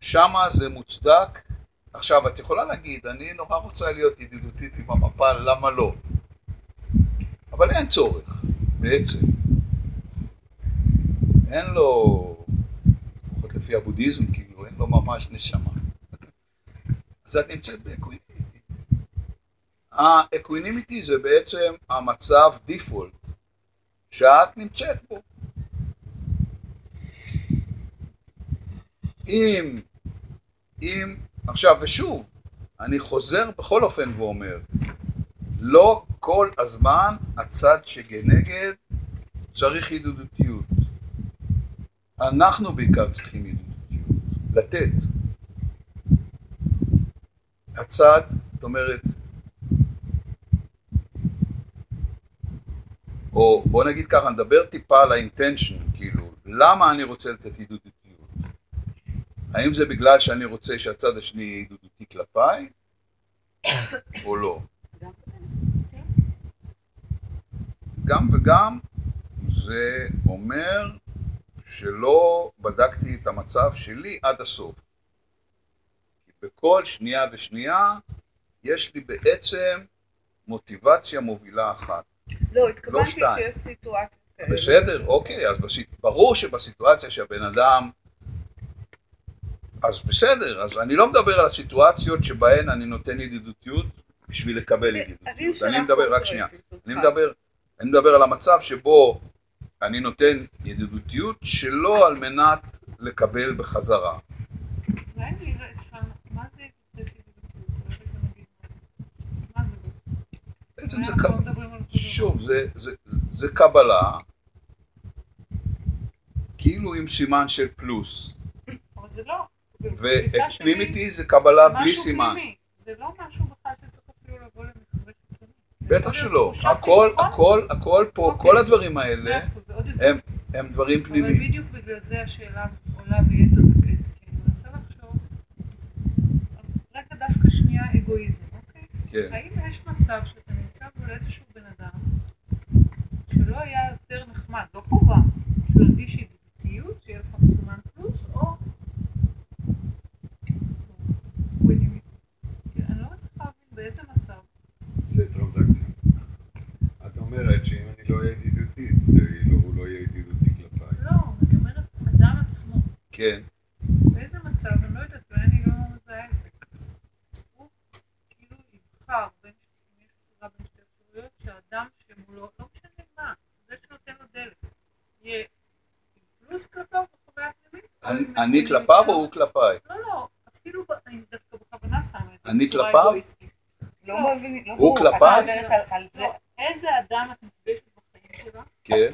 שמה זה מוצדק? עכשיו, את יכולה להגיד, אני נורא רוצה להיות ידידותית עם המפל, למה לא? אבל אין צורך, בעצם. אין לו, לפחות לפי הבודהיזם, כאילו, אין לו ממש נשמה. אז את נמצאת ב equanimity. ה equanimity זה בעצם המצב default שאת נמצאת בו. אם, אם, עכשיו ושוב, אני חוזר בכל אופן ואומר, לא כל הזמן הצד שכנגד צריך ידידותיות. אנחנו בעיקר צריכים ידידותיות, לתת. הצד, זאת אומרת, או בוא נגיד ככה, נדבר טיפה על האינטנשן, כאילו, למה אני רוצה לתת ידידותיות? האם זה בגלל שאני רוצה שהצד השני יהיה ידידותי כלפיי, או לא? גם וגם זה אומר שלא בדקתי את המצב שלי עד הסוף. בכל שנייה ושנייה יש לי בעצם מוטיבציה מובילה אחת. לא, התכוונתי שתיים. שיש סיטואציות כאלה. בסדר, אוקיי, אז בסיט... ברור שבסיטואציה שהבן אדם... אז בסדר, אז אני לא מדבר על הסיטואציות שבהן אני נותן ידידותיות בשביל לקבל ידידותיות. אני מדבר, רק שנייה, אני מדבר, אני מדבר על המצב שבו אני נותן ידידותיות שלא על מנת לקבל בחזרה. בעצם? זה, אנחנו קב- מדברים על אותו דבר. שוב, זה, זה, זה קבלה, כאילו עם סימן של פלוס, אבל זה לא. ואקלימיטי זה קבלה זה בלי סימן. זה לא משהו בכלל שצריך אפילו לבוא למחווה חיצונית. בטח יכול שלא, הכל, ביטחון. הכל, הכל פה, אוקיי. כל הדברים האלה. הם, דברים אבל פנימיים. בדיוק בגלל זה השאלה עולה ביתר שאת, כי אני מנסה לחשוב, רגע דווקא שנייה אגואיזם, אוקיי? כן. האם יש מצב שאתה נמצא מול איזשהו בן אדם שלא היה יותר נחמד, לא חובה, שהוא הרגיש ידידותיות, שיהיה לך מסומן פלוס, או... ווינים. אני לא מצליחה להבין באיזה מצב. זה טרנזקציה. את אומרת שאם אני לא אהיה ידידותית, זה לא- הוא לא יהיה ידידותי כלפיי. לא, אני אומרת, אדם עצמו, כן, באיזה מצב, אני לא יודעת, אולי אני לא מזהה את זה. הוא כאילו יבחר בין, יש בחירה בין שתי אפשרויות, שהאדם שמולו, לא משנה מה, זה שנותן לו דלק, יהיה פלוס כלפיו בחוויה הפנימית. אני- כלפיו? או הוא כלפיי? לא, לא, אפילו, אני דווקא בכוונה שמה את זה אני כלפיו? אגואיסטית. לא מבינים, לא הוא. כלפיי? לא, איזה אדם את נפגשת בחיים שלך, כן,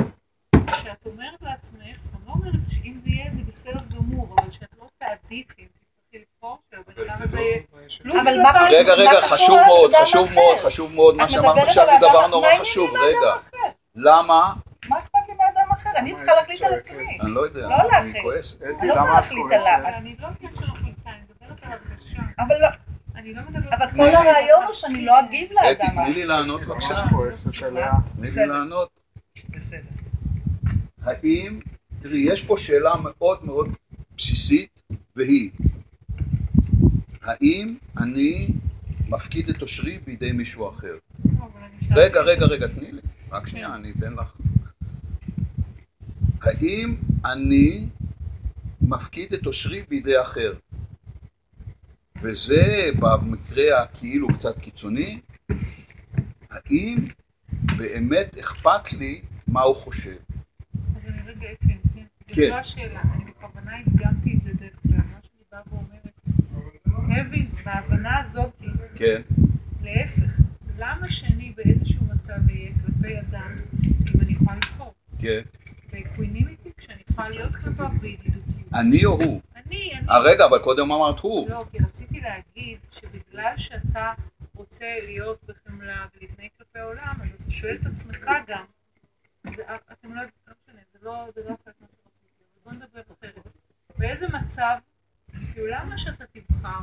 שאת אומרת לעצמך, אני לא אומרת שאם זה יהיה זה בסדר גמור, אבל שאת לא תעדיפי, אם שהבן אבל לא מה. רגע, רגע, חשוב מאוד, חשוב? מאוד, חשוב מאוד, מה שאמרת עכשיו זה דבר נורא חשוב, רגע. למה? מה אכפת לי מאדם אחר? אני צריכה להחליט על עצמי. אני לא יודע, לא אני להחליט. כועס. אני לא למה יכולה להחליט? עליו. אבל אני לא עניין של החלטה, אני מדברת על הרגשה. אבל לא, לא אבל על כל הרעיון הוא שאני לא אגיב אתי, לאדם תני האחר. לי לענות בבקשה? תני לי. לענות. בסדר. האם, תראי, יש פה שאלה מאוד מאוד בסיסית, והיא, האם אני מפקיד את אושרי בידי מישהו אחר? לא, אבל רגע, רגע, רגע, תני לי, רק שנייה, אני אתן לך. האם אני מפקיד את אושרי בידי אחר? וזה במקרה הכאילו קצת קיצוני, האם באמת אכפת לי מה הוא חושב? אז אני רגע אפי, כן. זו כן. לא השאלה, אני בכוונה הדגמתי את זה דרך זה, מה שאני באה ואומרת. הבין, בהבנה הזאת, כן, להפך, למה שאני באיזשהו מצב אהיה כלפי אדם, אם אני יכולה לבחור? כן. ב equanimity, כשאני יכולה להיות כלפיו בידידותיות. אני או הוא? אני, אני. אה, רגע, אבל קודם אמרת הוא. לא, כי רציתי להגיד שבגלל שאתה רוצה להיות בחמלה ולהתנהג כלפי העולם, אז אתה שואל את עצמך גם, זה, אתם לא, לא משנה, זה לא, זה לא עשה את מה שרציתי, אבל בוא נדבר אחרת. באיזה מצב, כאילו למה שאתה תבחר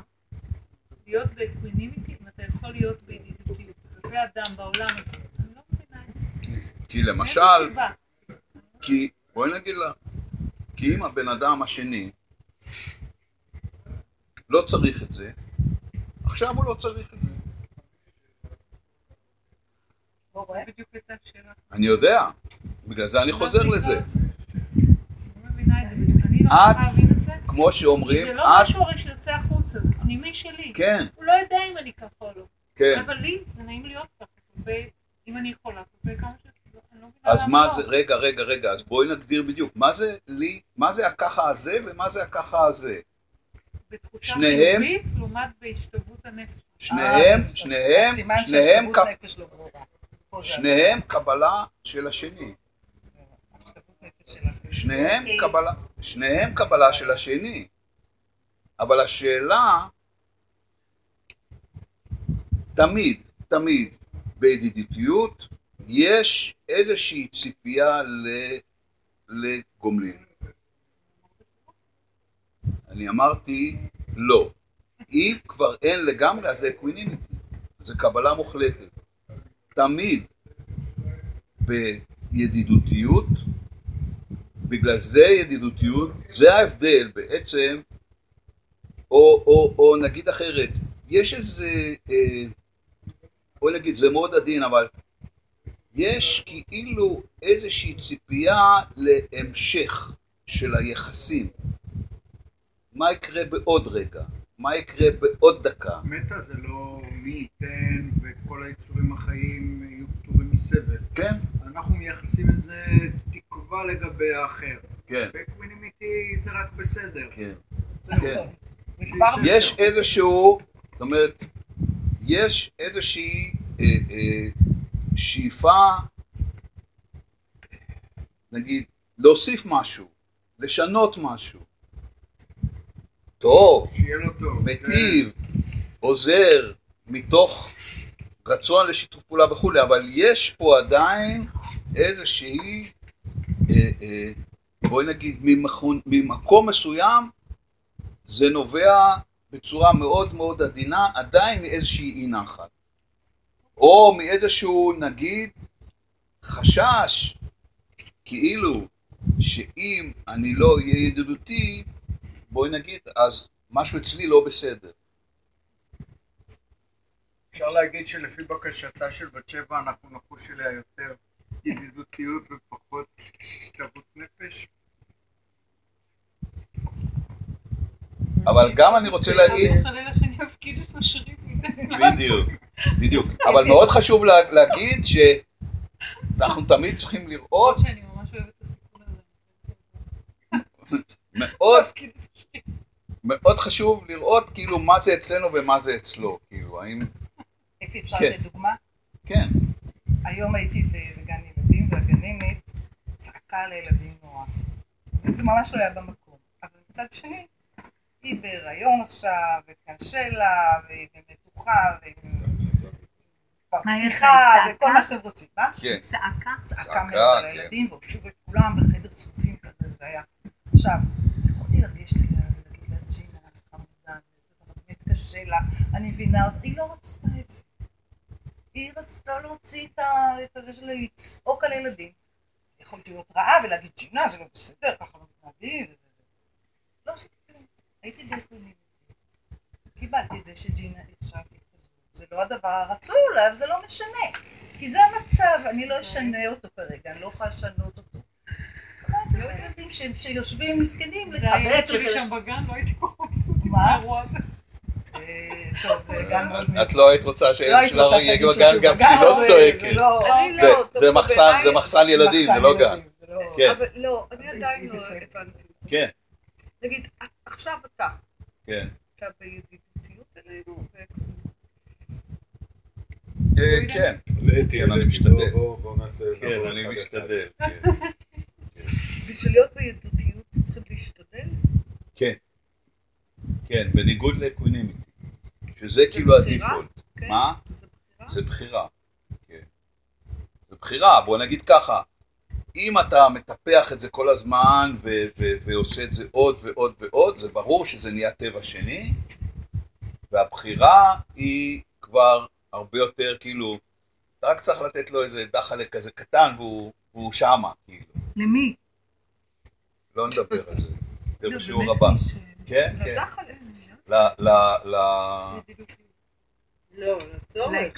להיות ב equanimity אם אתה יכול להיות בידידותיות כלפי אדם בעולם הזה? אני לא מבינה את זה. כי למשל? כי, בואי נגיד לה, כי אם הבן אדם השני לא צריך את זה, עכשיו הוא לא צריך את זה. לא. אני יודע, בגלל זה אני חוזר לא לזה. לא מבינה את לא זה. כמו שאומרים, זה לא משהו הרי שיוצא החוצה, זה פנימי שלי. כן, הוא לא יודע אם אני ככה או לא. כן. אבל לי זה נעים להיות ככה, כלפי- אם אני יכולה, ש... לא אז מה לא. זה, רגע, רגע, רגע, אז בואי נגדיר בדיוק, מה זה לי, מה זה הככה הזה ומה זה הככה הזה? בתחושה שניהם- חיובית לעומת בהשתוות הנפש. שניהם, אה, שניהם, שניהם, לא שניהם קבלה של השני. שניהם אוקיי. קבלה, שניהם קבלה של השני. אבל השאלה, תמיד, תמיד, בידידותיות, יש איזושהי ציפייה ל- לגומלין. אני אמרתי, לא. אם כבר אין לגמרי, אז זה equanimity. זה קבלה מוחלטת. תמיד בידידותיות, בגלל זה ידידותיות, זה ההבדל בעצם, או, או, או נגיד אחרת, יש איזה, אה, בוא נגיד, זה מאוד עדין, אבל יש כאילו איזושהי ציפייה להמשך של היחסים. מה יקרה בעוד רגע? מה יקרה בעוד דקה? מטה זה לא מי ייתן וכל היצורים החיים יהיו פטורים מסבל. כן? אנחנו מייחסים לזה תקווה לגבי האחר. כן. בקווינימיטי זה רק בסדר. כן. כן. יש איזשהו, זאת אומרת, יש איזושהי אה, אה, שאיפה, נגיד, להוסיף משהו, לשנות משהו. טוב. מיטיב, עוזר, מתוך רצון לשיתוף פעולה וכולי, אבל יש פה עדיין איזושהי, אה, אה, בואי נגיד, ממכון, ממקום מסוים, זה נובע בצורה מאוד מאוד עדינה, עדיין מאיזושהי אי נחת. או מאיזשהו, נגיד, חשש, כאילו, שאם אני לא אהיה ידידותי, בואי נגיד, אז משהו אצלי לא בסדר. אפשר להגיד שלפי בקשתה של בת שבע אנחנו נחוש אליה יותר ידידותיות ופחות השתוות נפש. אבל גם אני רוצה להגיד. בדיוק, בדיוק, אבל מאוד חשוב לה- להגיד שאנחנו תמיד צריכים לראות, שאני ממש אוהבת את הסיפור הזה. מאוד. מאוד חשוב לראות כאילו מה זה אצלנו ומה זה אצלו, כאילו, האם, אפי, אפשר כן. לתת דוגמה? כן, היום הייתי באיזה גן ילדים, והגננת צעקה על הילדים נורא. וזה ממש לא היה במקום. אבל מצד שני, היא בהיריון עכשיו, וקשה לה, והיא במתוחה, פתיחה? וכל? מה שאתם רוצים. מה? צעקה? כן. צעקה צעקה, מאוד על כן. הילדים, והושיבו את כולם בחדר צפופים כזה, זה היה. עכשיו, יכולתי לגשת אליה ולהגיד לה, ג'ינה, חמודה, זה באמת קשה לה, אני מבינה אותה, היא לא רצתה את זה. היא רצתה להוציא את ה... את ה... שלה, לצעוק על הילדים. יכולתי להיות רעה ולהגיד, ג'ינה, זה לא בסדר, ככה לא מתנהגים. לא עשיתי כלום, הייתי דקונית. קיבלתי את זה שג'ינה עכשיו היא כזאת. זה לא הדבר הרצוי אולי, אבל זה לא משנה. כי זה המצב, אני לא אשנה אותו כרגע, אני לא יכולה לשנות אותו. לו, ילדים שיושבים מסכנים, זה הילד לחבק, שלי שם בגן, לא הייתי כל כך מבסוטית מה? מהאירוע הזה. אה, טוב, זה גם מאוד את לא היית רוצה שהילד רוצה יהיה בגן גם כשהיא לא צועקת. זה מחסן, זה בעיניי- מחסן ילדים, זה לא גן. לא- כן. אבל לא, אני היא- עדיין לא. הבנתי. כן, נגיד, עכשיו אתה, כן. אתה בידידותיות אלינו, אה, כן, לאתי, אני משתדל. בוא- בוא- בוא נעשה... כן, אני. משתדל. כן. בשביל להיות בידידותיות צריכים להשתדל. כן, כן, בניגוד לאקווינימיטי, שזה זה כאילו? הדיפולט. כן? מה? זה בחירה. זה בחירה. כן. זה בחירה, בוא נגיד ככה, אם אתה מטפח את זה כל הזמן ו- ו- ועושה את זה עוד ועוד ועוד, זה ברור שזה נהיה טבע שני, והבחירה היא כבר הרבה יותר כאילו, אתה רק צריך לתת לו איזה דחלה כזה קטן והוא, והוא שמה, כאילו. למי? לא נדבר על זה, זה לא, בשיעור הבא. כן, כן. ל- ל- ל- לא, לצורך.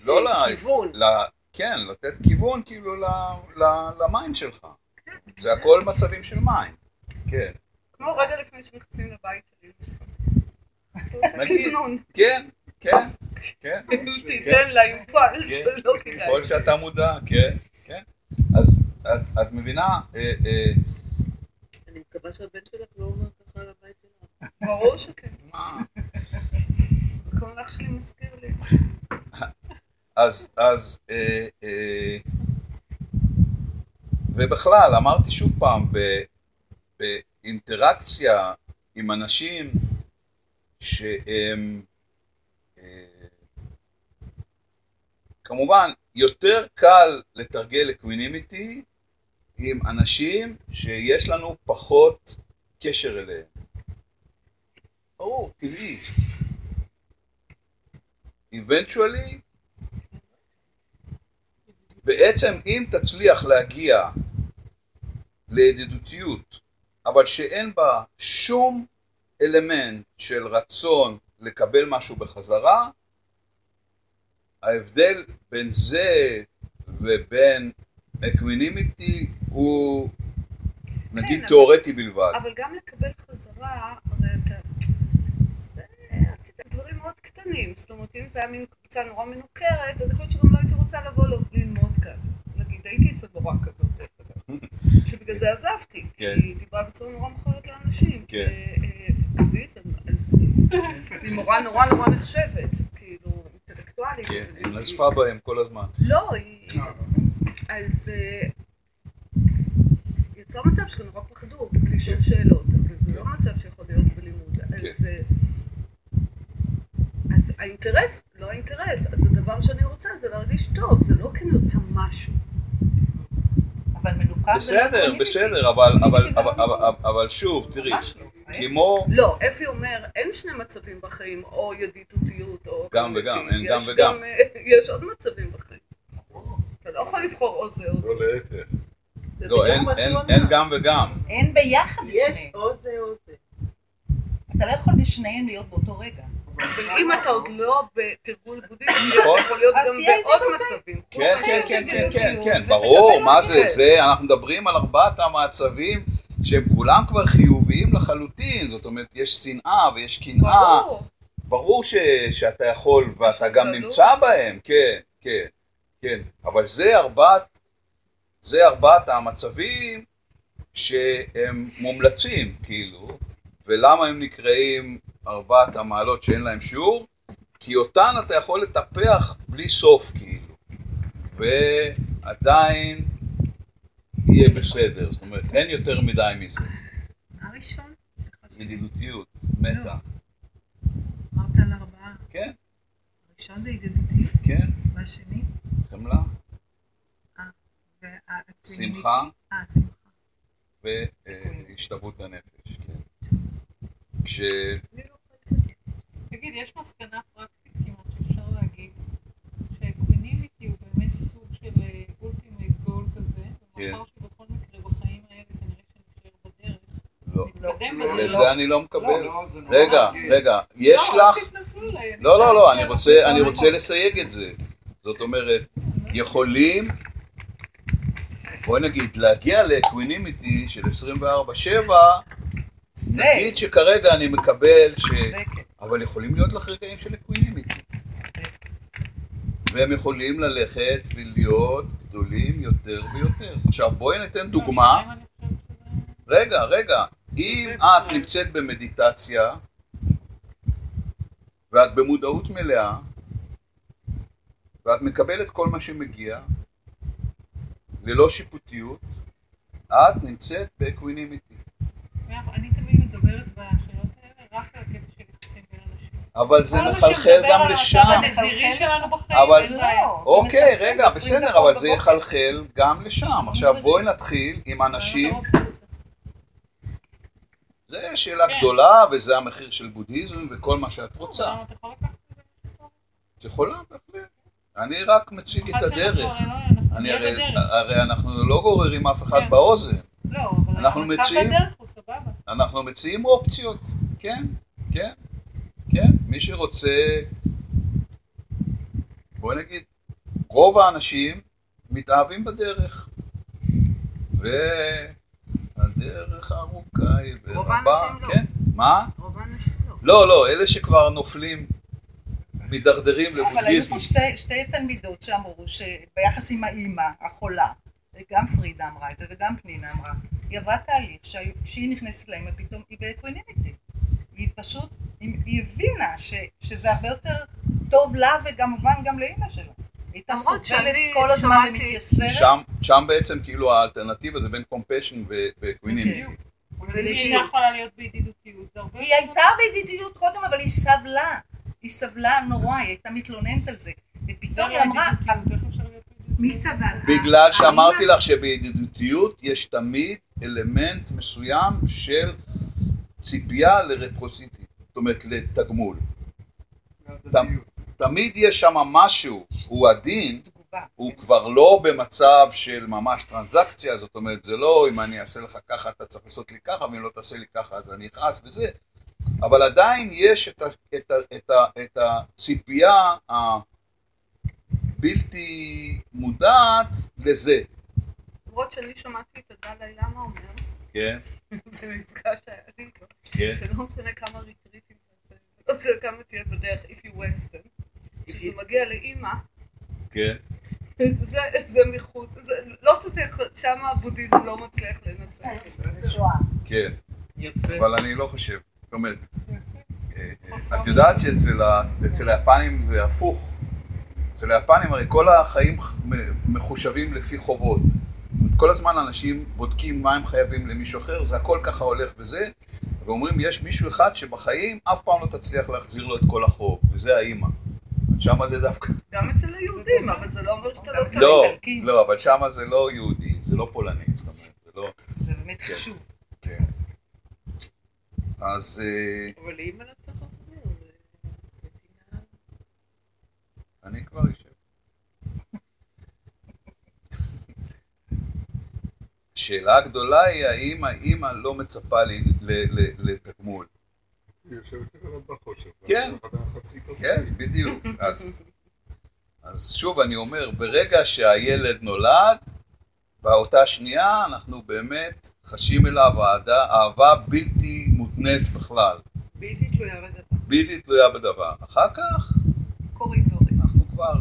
לא ל... לכיוון. כן, לתת כיוון כאילו ל mind שלך. זה הכל מצבים של mind. כן. כמו רגע לפני שנכנסים לבית שלי. נגיד. כוונון. כן, כן, כן. תיתן לה impulse, כן. זה לא כדאי. ככל שאתה מודע, כן, כן. אז את- את מבינה, אה, אה, אני מקווה שהבן שלך לא אומר ככה על הבית. ברור שכן. מה? כל אח שלי מזכיר לי. אז, אז, אה, אה, ובכלל, אמרתי שוב פעם, ב- באינטראקציה עם אנשים שהם, אה, כמובן, יותר קל לתרגל equanimity עם אנשים שיש לנו פחות קשר אליהם. ברור, טבעי. eventually, בעצם אם תצליח להגיע לידידותיות, אבל שאין בה שום אלמנט של רצון לקבל משהו בחזרה, ההבדל בין זה ובין equanimity הוא נגיד אבל- תיאורטי בלבד. אבל גם לקבל חזרה, הרי אתה... זה, את מאוד קטנים. זאת אומרת, אם זה היה מין קבוצה נורא מנוכרת, אז יכול להיות שגם לא הייתי רוצה לבוא ללמוד כאן. נגיד, הייתי אצל מורה כזאת. שבגלל זה עזבתי. כן. כי היא דיברה בצורה נורא מכוערת לאנשים. כן. אה, זה- אז היא מורה נורא נורא נחשבת, כאילו, אינטלקטואלית. כן, היא נזפה בהם כל הזמן. לא, היא... אז אה, יצר מצב שהם נורא פחדו לשאול שאלות, וזה לא מצב שיכול להיות בלימוד. אז, אה, אז האינטרס, לא האינטרס, אז הדבר שאני רוצה זה להרגיש טוב, זה לא כי אני רוצה משהו. אבל מנוכר בסדר. בסדר, אבל- אבל- אבל- מנוכר. אבל- אבל שוב, תראי, לא. כמו... לא, אפי אומר, אין שני מצבים בחיים, או ידידותיות או... גם וגם. אין גם יש וגם. אה, יש עוד מצבים בחיים. אתה לא יכול לבחור או זה או זה. לא להפך. לא, אין- גם וגם. אין ביחד את יש שניהם. או זה או זה. אתה לא יכול בשניהם להיות באותו רגע. אבל אם אתה עוד לא בתרגול בודהיסטי, נכון. אתה יכול להיות גם בעוד. מצבים. כן, כן, כן, כן, כן, כן, ברור, מה. זה, זה, אנחנו מדברים על ארבעת המצבים שהם כולם כבר חיוביים לחלוטין, זאת אומרת, יש שנאה ויש קנאה, ברור. ברור ש, שאתה יכול ואתה גם ברור. נמצא בהם, כן, כן, כן, אבל זה ארבעת, זה ארבעת המצבים שהם מומלצים, כאילו, ולמה הם נקראים ארבעת המעלות שאין להם שיעור? כי אותן אתה יכול לטפח בלי סוף, כאילו, ועדיין יהיה בסדר, זאת אומרת, אין יותר מדי מזה. מה ראשון? ידידותיות, מתה, אמרת על ארבעה. כן, הראשון זה ידידותיות, כן, והשני? חמלה, וה- שמחה. אה, שמחה. והשתוות הנפש, כן. כש... תגיד, יש מסקנה פרקטית כמעט שאפשר להגיד ש equanimity הוא באמת סוג של ultimate goal כזה, כן. ומאחר שבכל מקרה בחיים האלה כנראה שנשאר בדרך, לא, נתקדם לא, בזה. לזה אני לא מקבל. לא, נורא רגע. רגע, יש לא, לך... לא, לא, לא, אני שאלה רוצה, אני לסייג את זה. זאת אומרת, יכולים, בואי נגיד, להגיע ל equanimity של 24-7, זה, נגיד שכרגע אני מקבל ש... אבל יכולים להיות לך רגעים של equanimity. והם יכולים ללכת ולהיות גדולים יותר ויותר. עכשיו בואי ניתן דוגמה. רגע, רגע. אם את נמצאת במדיטציה, ואת במודעות מלאה, ואת מקבלת כל מה שמגיע, ללא שיפוטיות, את נמצאת ב equanimity. אני תמיד מדברת בשאלות האלה רק על הקטע אבל זה כל מה מחלחל גם על לשם. המצב הנזירי שלנו בחיים, אבל- אין בעיה. לא, זה אוקיי, רגע, 20 בסדר, אבל זה. יחלחל גם לשם. עכשיו בואי נתחיל עם אנשים, למה אתה רוצה את זה? שאלה כן. גדולה, וזה המחיר של בודהיזם וכל מה שאת רוצה. את יכולה, בהחלט. אני רק מציג את הדרך. לא, אני הרי, אנחנו לא גוררים אף אחד כן. באוזן, לא, אבל אנחנו המצב מציעים- בדרך הוא סבבה. אנחנו מציעים אופציות, כן, כן, כן, מי שרוצה, בואי נגיד, רוב האנשים מתאהבים בדרך, והדרך הארוכה היא רוב ורבה, האנשים לא. כן, מה? רוב האנשים לא. לא, לא, אלה שכבר נופלים, מידרדרים אבל היו לבודהיזם. פה שתי, שתי תלמידות שאמרו שביחס עם האימא החולה, גם פרידה אמרה את זה וגם פנינה אמרה, היא עברה תהליך שהיא נכנסת לאימא פתאום היא ב equanimity. היא פשוט, היא, היא הבינה ש, שזה הרבה יותר טוב לה וכמובן גם לאימא שלה. היא הייתה סובלת כל הזמן ומתייסרת. שם, שם בעצם כאילו האלטרנטיבה זה בין compassion בדיוק. היא יכולה להיות בידידותיות. היא הייתה בידידות קודם אבל היא סבלה. היא סבלה נורא, היא הייתה מתלוננת על זה. ופתאום היא אמרה? מי סבל? בגלל שאמרתי? לך שבידידותיות יש תמיד אלמנט מסוים של ציפייה לרפרוסיטי, זאת אומרת לתגמול. תמיד יש שם משהו, הוא עדין. הוא כבר לא במצב של ממש טרנזקציה, זאת אומרת זה לא אם אני אעשה לך ככה אתה צריך לעשות לי ככה ואם לא תעשה לי ככה אז אני אכעס וזה, אבל עדיין יש את, ה, את, ה, את, ה, את הציפייה בלתי מודעת לזה. למרות שאני שמעתי את הדלאי למה אומר, כן, במפגש שהיה לי איתו, כן. שלא משנה כמה ריטריטים תעשה, לא משנה כמה תהיה בדרך, if you western, כשזה מגיע לאימא, כן. זה, זה מחוץ, זה לא תצליח, שם הבודהיזם לא מצליח לנצח. כן, יפה. אבל אני לא חושב. זאת אומרת, אה, אה, את יודעת שאצל ה- אצל היפנים זה הפוך. אצל היפנים הרי כל החיים מחושבים לפי חובות. כל הזמן אנשים בודקים מה הם חייבים למישהו אחר, זה הכל ככה הולך וזה, ואומרים יש מישהו אחד שבחיים אף פעם לא תצליח להחזיר לו את כל החוב, וזה האימא. שם זה דווקא... גם אצל היהודים, אבל זה לא אומר שאתה לא צריך. לא, איטלקים. לא, אבל שם זה לא יהודי, זה לא פולני, זאת אומרת, זה לא... זה באמת כן. חשוב. כן. אז... אה, אבל אם אני צריך להחזיר, זה... מדינה- אני כבר אשב. השאלה הגדולה היא האם האימא לא מצפה לי ל- ל- לתגמול. היא יושבת בחושך. כן. כן, בדיוק. אז, אז שוב אני אומר, ברגע שהילד נולד, באותה שנייה אנחנו באמת חשים אליו אהדה, אהבה בלתי מותנית בכלל, בלתי תלויה בדבר. בלתי תלויה בדבר. אחר כך קורידורי. אנחנו כבר...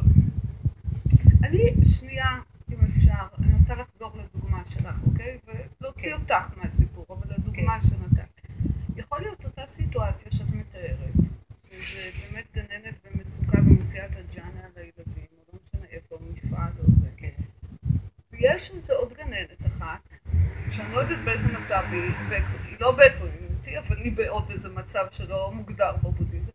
אני, שנייה, אם אפשר, אני רוצה לחזור לדוגמה שלך, אוקיי? ולהוציא כן. אותך מהסיפור, אבל לדוגמה שנתת. יכול להיות אותה סיטואציה שאת מתארת, וזה באמת גננת במצוקה ומוציאה את הג'אנה על הילדים, או לא משנה איפה, מפעל או זה. כן. ויש איזה עוד גננת אחת, שאני לא יודעת באיזה מצב היא, היא לא בקומיוניטי, אבל היא בעוד איזה מצב שלא מוגדר בבודהיזם,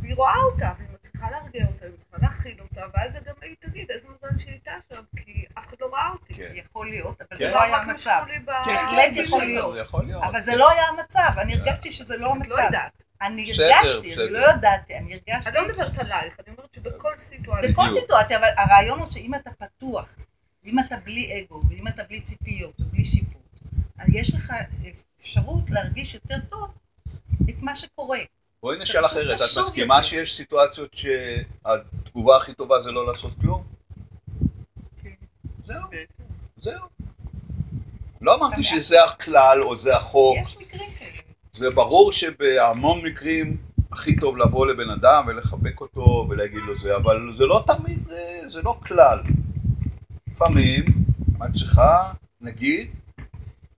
והיא רואה אותה, והיא מצליחה להרגיע אותה, היא מצליחה להכיל אותה, ואז זה גם היא תגיד, איזה מזל שהיא הייתה שם, כי אף אחד לא ראה אותי. כן. יכול להיות, אבל כן. זה לא היה המצב. ב- בהחלט יכול בסדר, להיות. זה יכול להיות. אבל זה לא היה המצב, אני הרגשתי שזה לא את המצב. לא יודעת. אני הרגשתי. אני לא ידעתי, אני הרגשתי. אני לא מדברת עלייך, אני אומרת שבכל סיטואציה... בכל. סיטואציה, אבל הרעיון הוא שאם אתה פתוח, אם אתה בלי אגו, ואם אתה בלי ציפיות ובלי שיפוט, יש לך אפשרות להרגיש יותר טוב את מה שקורה. בואי נשאל אחרת, את מסכימה. שיש סיטואציות שהתגובה הכי טובה זה לא לעשות כלום? זהו, זהו. לא אמרתי שזה הכלל או זה החוק, יש מקרים כאלה. זה ברור שבהמון מקרים הכי טוב לבוא לבן אדם ולחבק אותו ולהגיד לו זה, אבל זה לא תמיד, אה, זה לא כלל. לפעמים את צריכה, נגיד,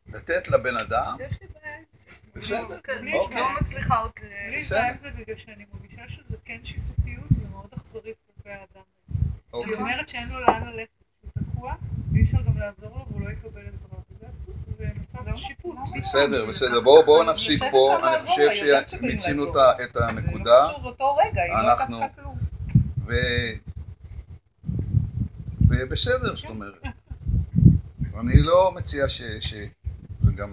לתת לבן אדם, יש לי בעיה לא מצליחה עוד... לי. בעיה זה בגלל שאני מרגישה שזה כן שיפוטיות ומאוד אכזרית כלפי האדם בעצם. היא אוקיי. אומרת שאין לו לאן ללכת, הוא תקוע, ואי אפשר גם לעזור לו והוא לא יקבל עזרה. בסדר, בסדר, בואו נפסיק פה, אני חושב שמיצינו את זה הנקודה. לא היא לא אנחנו-. ובסדר, זאת אומרת. אני לא מציע ש... ש... זה גם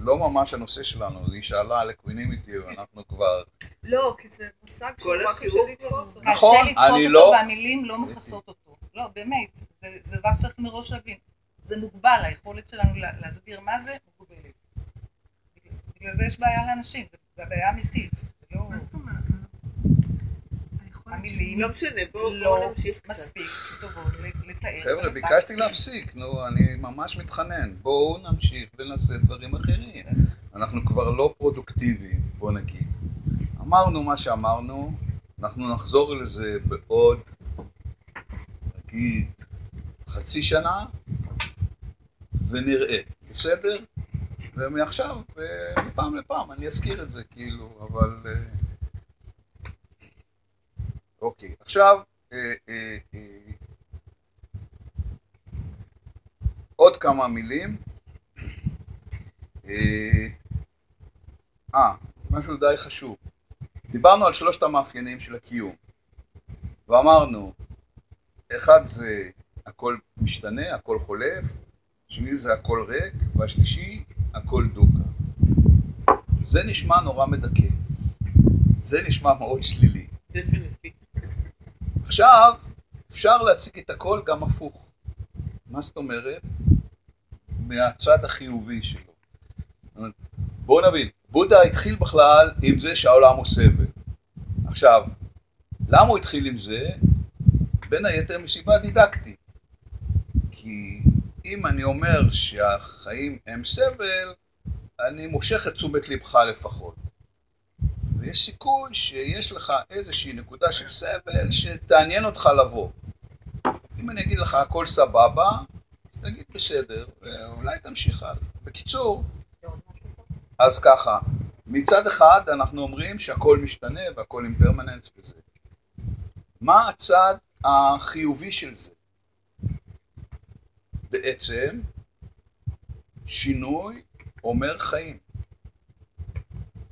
לא ממש הנושא שלנו, היא שאלה על equanimity ואנחנו כבר... לא, כי זה מושג כל שנורא קשה השיעור לתפוס אותו. נכון, קשה לתפוס אני אותו לא- והמילים לא מכסות אותו. לא, באמת, זה זה דבר שצריך מראש להבין. זה מוגבל, היכולת שלנו לה- להסביר מה זה מוגבלת. בגלל זה- יש בעיה לאנשים, זה- זה בעיה אמיתית. לא מה זאת אומרת? המילים לא משנה, בואו לא בואו נמשיך קצת. מספיק טובות לתאר. חבר'ה. ביקשתי להפסיק, נו, אני ממש מתחנן. בואו נמשיך ונעשה דברים אחרים. אנחנו כבר לא פרודוקטיביים, בוא נגיד. אמרנו מה שאמרנו, אנחנו נחזור לזה בעוד, נגיד, חצי שנה, ונראה, בסדר? ומעכשיו, אה, מפעם לפעם, אני אזכיר את זה, כאילו, אבל... אוקיי, עכשיו, אה, אה, אה, עוד כמה מילים. אה, משהו די חשוב. דיברנו על שלושת המאפיינים של הקיום, ואמרנו, אחד זה הכל משתנה, הכל חולף, שני זה הכל ריק, והשלישי, הכל דוקה. זה נשמע נורא מדכא. זה נשמע מאוד שלילי. דפנטי. עכשיו, אפשר להציג את הכל גם הפוך. מה זאת אומרת? מהצד החיובי שלו. בואו נבין, בודה התחיל בכלל עם זה שהעולם הוא סבל. עכשיו, למה הוא התחיל עם זה? בין היתר מסיבה דידקטית. כי אם אני אומר שהחיים הם סבל, אני מושך את תשומת לבך לפחות. ויש סיכוי שיש לך איזושהי נקודה של סבל שתעניין אותך לבוא. אם אני אגיד לך הכל סבבה, תגיד בסדר, ואולי תמשיך הלאה. בקיצור, אז ככה, מצד אחד אנחנו אומרים שהכל משתנה והכל עם פרמננס וזה. מה הצד החיובי של זה? בעצם, שינוי אומר חיים.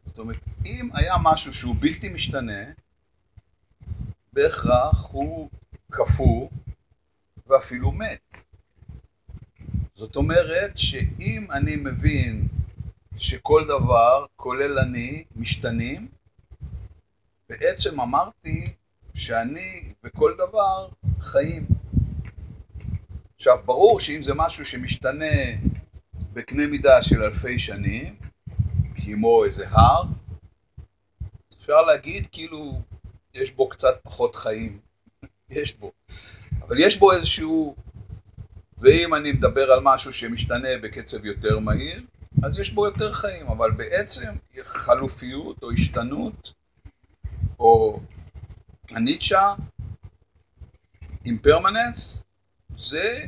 זאת אומרת, אם היה משהו שהוא בלתי משתנה, בהכרח הוא קפוא ואפילו מת. זאת אומרת שאם אני מבין שכל דבר, כולל אני, משתנים, בעצם אמרתי שאני וכל דבר חיים. עכשיו, ברור שאם זה משהו שמשתנה בקנה מידה של אלפי שנים, כמו איזה הר, אפשר להגיד כאילו יש בו קצת פחות חיים, יש בו, אבל יש בו איזשהו, ואם אני מדבר על משהו שמשתנה בקצב יותר מהיר, אז יש בו יותר חיים, אבל בעצם חלופיות או השתנות או הניטשה עם פרמננס זה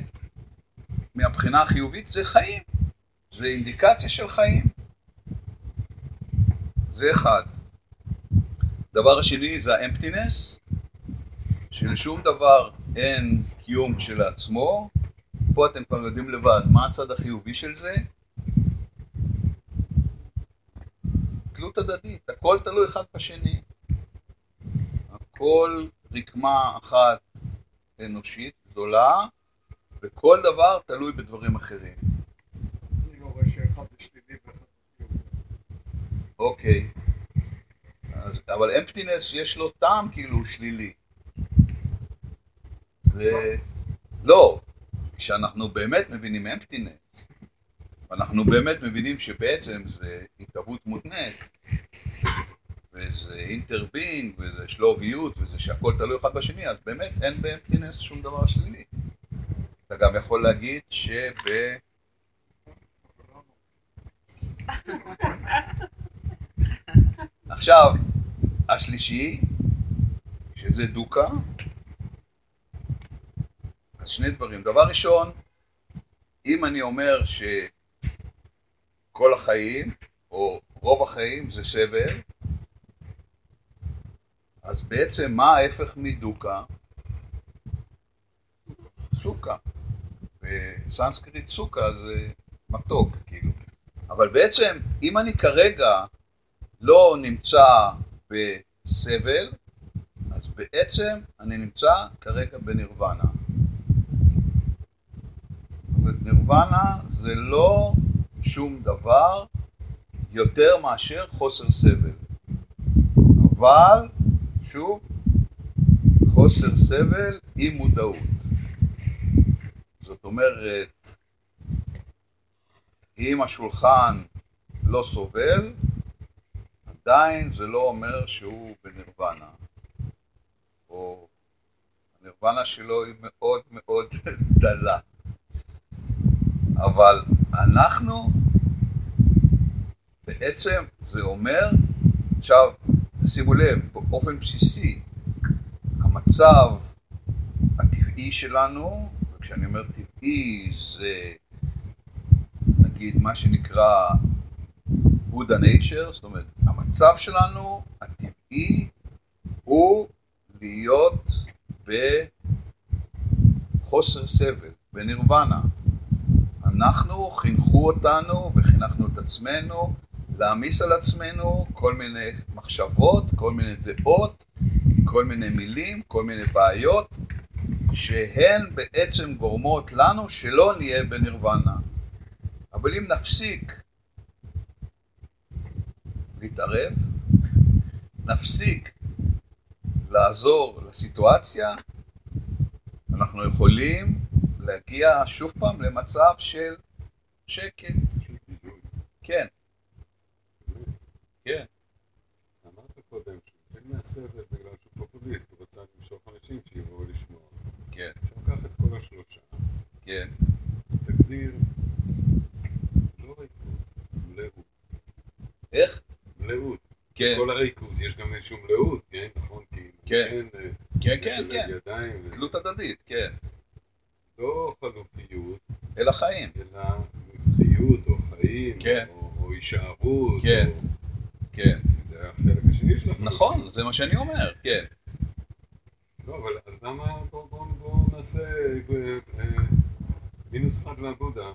מהבחינה החיובית זה חיים, זה אינדיקציה של חיים. זה אחד. דבר השני זה האמפטינס, שלשום דבר אין קיום כשלעצמו. פה אתם כבר יודעים לבד מה הצד החיובי של זה. תלות הדדית, הכל תלוי אחד בשני. הכל רקמה אחת אנושית גדולה, וכל דבר תלוי בדברים אחרים. אני לא רואה שאחד זה שלילי ואחד זה חיובי. אוקיי. אז, אבל אמפטינס יש לו טעם כאילו שלילי. זה... לא, כשאנחנו באמת מבינים אמפטינס, אנחנו באמת מבינים שבעצם זה התהוות מותנית, וזה אינטרבינג, וזה שלוביות, וזה שהכל תלוי אחד בשני, אז באמת אין באמפטינס שום דבר שלילי. אתה גם יכול להגיד שב... עכשיו, השלישי, שזה דוקה, אז שני דברים. דבר ראשון, אם אני אומר שכל החיים, או רוב החיים, זה סבל, אז בעצם מה ההפך מדוקה? סוכה. בסנסקריט סוכה זה מתוק, כאילו. אבל בעצם, אם אני כרגע לא נמצא בסבל, אז בעצם אני נמצא כרגע בנירוונה. נירוונה זה לא שום דבר יותר מאשר חוסר סבל. אבל, שוב, חוסר סבל עם מודעות. זאת אומרת, אם השולחן לא סובל, עדיין זה לא אומר שהוא בנירוונה. או הנירוונה שלו היא מאוד מאוד דלה. אבל אנחנו, בעצם זה אומר, עכשיו, תשימו לב, באופן בסיסי, המצב הטבעי שלנו, וכשאני אומר טבעי זה נגיד מה שנקרא בודה נייצ'ר, זאת אומרת, המצב שלנו הטבעי הוא להיות בחוסר סבל, בנירוונה. אנחנו, חינכו אותנו וחינכנו את עצמנו להעמיס על עצמנו כל מיני מחשבות, כל מיני דעות, כל מיני מילים, כל מיני בעיות, שהן בעצם גורמות לנו שלא נהיה בנירוונה. אבל אם נפסיק להתערב, נפסיק לעזור לסיטואציה, אנחנו יכולים להגיע שוב פעם למצב של שקט. כן. כן. אמרת קודם שהוא כן מהסבל בגלל שהוא פופוליסט, הוא רצה למשוך אנשים שיבואו לשמוע אותו. כל השלושה, כן, תגדיר לא ריקוד, מלאות. איך? מלאות. כן, כל הריקוד, יש גם איזשהו מלאות, כן? נכון? כן. אה, כן, כן, כן, תלות הדדית, כן, לא חלופיות, אל החיים, אלא נצחיות, או חיים, כן. או, או הישארות, כן. או... כן, זה החלק השני של החלופיות. נכון, זה מה שאני אומר, כן, לא, אבל אז למה, בואו בוא, בוא נעשה אה, אה, מינוס אחד לעבודה,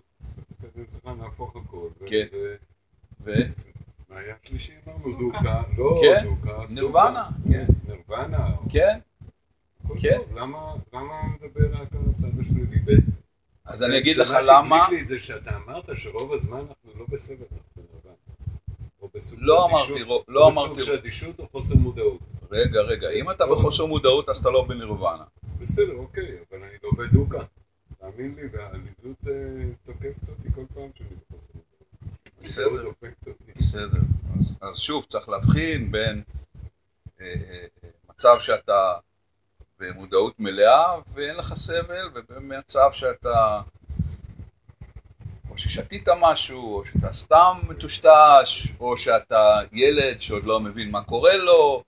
נהפוך הכל. כן. ו- היה השלישי? אמרנו סוכה. דוקה, לא כן. דוקה, סוכה. נירוונה, כן. נירוונה, או- כן, הכל כן. טוב, למה למה לדבר רק על הצד השלילי? ב- אז אני אגיד לך מה למה, שהדליק לי את זה שאתה אמרת שרוב הזמן אנחנו לא בנירוונה. או בסוג לא אמרתי, לא או בסוג אמרתי, של אדישות או חוסר מודעות. רגע, רגע, אם אתה בחוסר מודעות אז אתה לא בנירוונה, בסדר, אוקיי, אבל אני לא בדוקה. תאמין לי, והעליזות אה, תוקפת אותי כל פעם שאני בחוסר מודעות. בסדר. בסדר, אז, אז שוב, צריך להבחין בין אה, אה, מצב שאתה במודעות מלאה ואין לך סבל, ובין מצב שאתה או ששתית משהו, או שאתה סתם מטושטש, או שאתה ילד שעוד לא מבין מה קורה לו,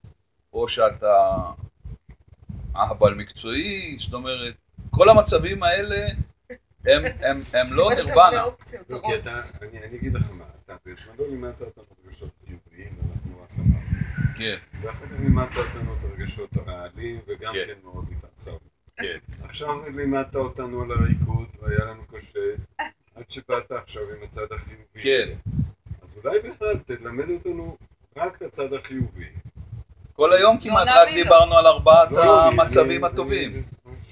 או שאתה אהבל מקצועי, זאת אומרת, כל המצבים האלה הם, הם, הם לא אופציות, לא, הרוב. כי אתה, אני אני אגיד לך מה, אתה בזמנו לימדת אותנו רגשות חיוביים, ואנחנו הסבבה. כן, ואחר כך לימדת אותנו את הרגשות הרעלים, וגם כן. כן מאוד התעצבנו. כן. עכשיו לימדת אותנו על הריקוד, והיה לנו קשה, עד שבאת עכשיו עם הצד החיובי. כן. אז אולי בכלל תלמד אותנו רק את הצד החיובי. כל היום כמעט רק. דיברנו על ארבעת לא, המצבים הטובים.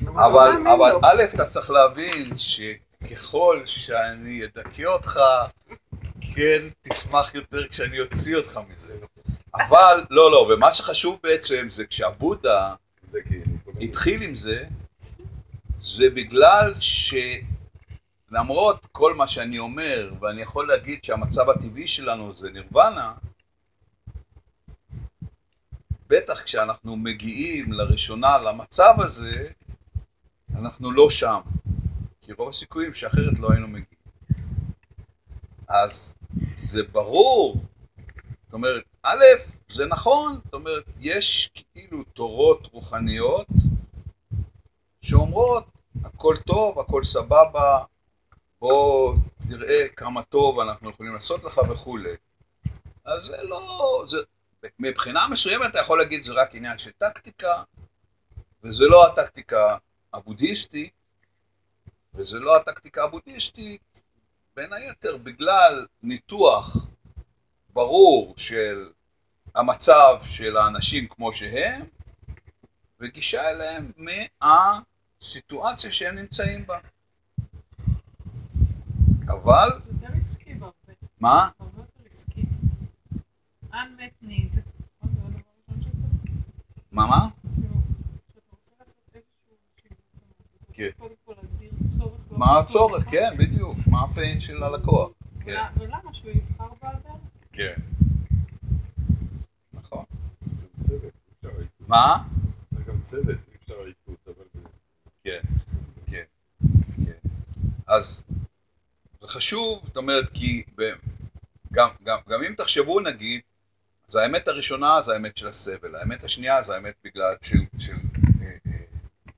אבל, אבל. א', אתה צריך להבין שככל שאני אדכא אותך, כן תשמח יותר כשאני אוציא אותך מזה. אבל, לא, לא, ומה שחשוב בעצם זה כשהבודה כאילו. התחיל עם זה, זה בגלל שלמרות כל מה שאני אומר, ואני יכול להגיד שהמצב הטבעי שלנו זה נירוונה, בטח כשאנחנו מגיעים לראשונה למצב הזה, אנחנו לא שם. כי רוב הסיכויים שאחרת לא היינו מגיעים. אז זה ברור, זאת אומרת, א', זה נכון, זאת אומרת, יש כאילו תורות רוחניות שאומרות, הכל טוב, הכל סבבה, בוא תראה כמה טוב אנחנו יכולים לעשות לך וכולי. אז זה לא, זה, מבחינה מסוימת אתה יכול להגיד זה רק עניין של טקטיקה, וזה לא הטקטיקה הבודהיסטית, וזה לא הטקטיקה הבודהיסטית, בין היתר בגלל ניתוח ברור של המצב של האנשים כמו שהם, וגישה אליהם מהסיטואציה שהם נמצאים בה. אבל, זה יותר עסקי בהרבה, מה? הרבה יותר עסקי. unmet need. זה הדבר הראשון שצריך. מה מה? כאילו, כשאתה רוצה לעשות איזשהו שינוי, אתה רוצה כן. קודם כל להגדיר צורך. לא מה? הצורך? כן, בדיוק. מה הפיין של הלקוח? כן, ולמה שהוא יבחר באדם? כן. נכון. זה גם צוות, אי אפשר ריקוד. מה? זה גם צוות, אי אפשר ריקוד, אבל זה... כן, כן, כן. אז זה חשוב, זאת אומרת, כי ב, גם, גם, גם אם תחשבו נגיד, אז האמת הראשונה זה האמת של הסבל, האמת השנייה זה האמת בגלל, של, של, אה, אה,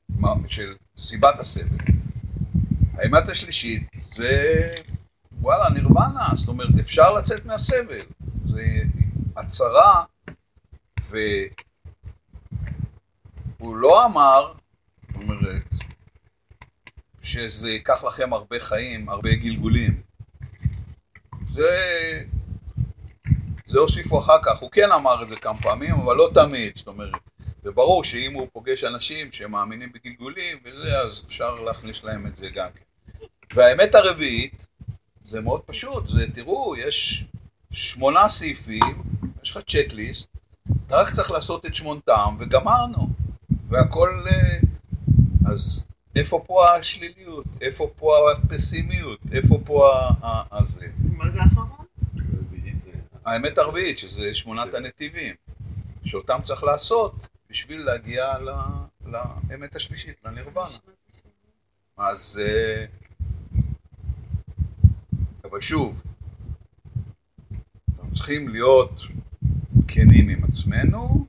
מה- של סיבת הסבל. האמת השלישית זה, וואלה, נירוונה, זאת אומרת, אפשר לצאת מהסבל. זה הצהרה, והוא לא אמר, זאת אומרת, שזה ייקח לכם הרבה חיים, הרבה גלגולים. זה... זה הוסיפו אחר כך, הוא כן אמר את זה כמה פעמים, אבל לא תמיד, זאת אומרת, זה ברור שאם הוא פוגש אנשים שמאמינים בגלגולים וזה, אז אפשר להכניס להם את זה גם כן. והאמת הרביעית, זה מאוד פשוט, זה, תראו, יש שמונה סעיפים, יש לך צ'קליסט, אתה רק צריך לעשות את שמונתם וגמרנו, והכל, אה, אז איפה פה השליליות, איפה פה הפסימיות, איפה פה הזה. מה זה האחרון? האמת הרביעית, שזה שמונת הנתיבים, שאותם צריך לעשות בשביל להגיע לאמת השלישית, לנירוונה. אז... אבל שוב, אנחנו צריכים להיות כנים עם עצמנו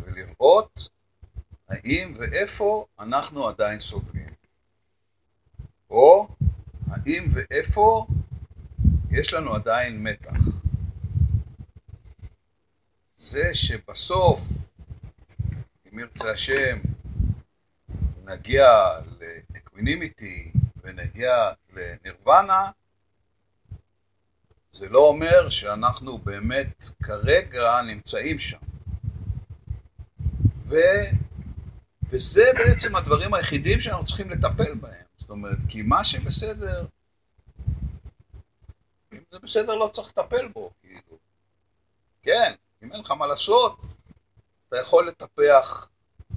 ולראות האם ואיפה אנחנו עדיין סובלים. או האם ואיפה יש לנו עדיין מתח. זה שבסוף, אם ירצה השם, נגיע לאקווינימיטי ונגיע לנירוונה, זה לא אומר שאנחנו באמת כרגע נמצאים שם. ו... וזה בעצם הדברים היחידים שאנחנו צריכים לטפל בהם. זאת אומרת, כי מה שבסדר, אם זה בסדר לא צריך לטפל בו, כאילו. כן, אם אין לך מה לעשות, אתה יכול לטפח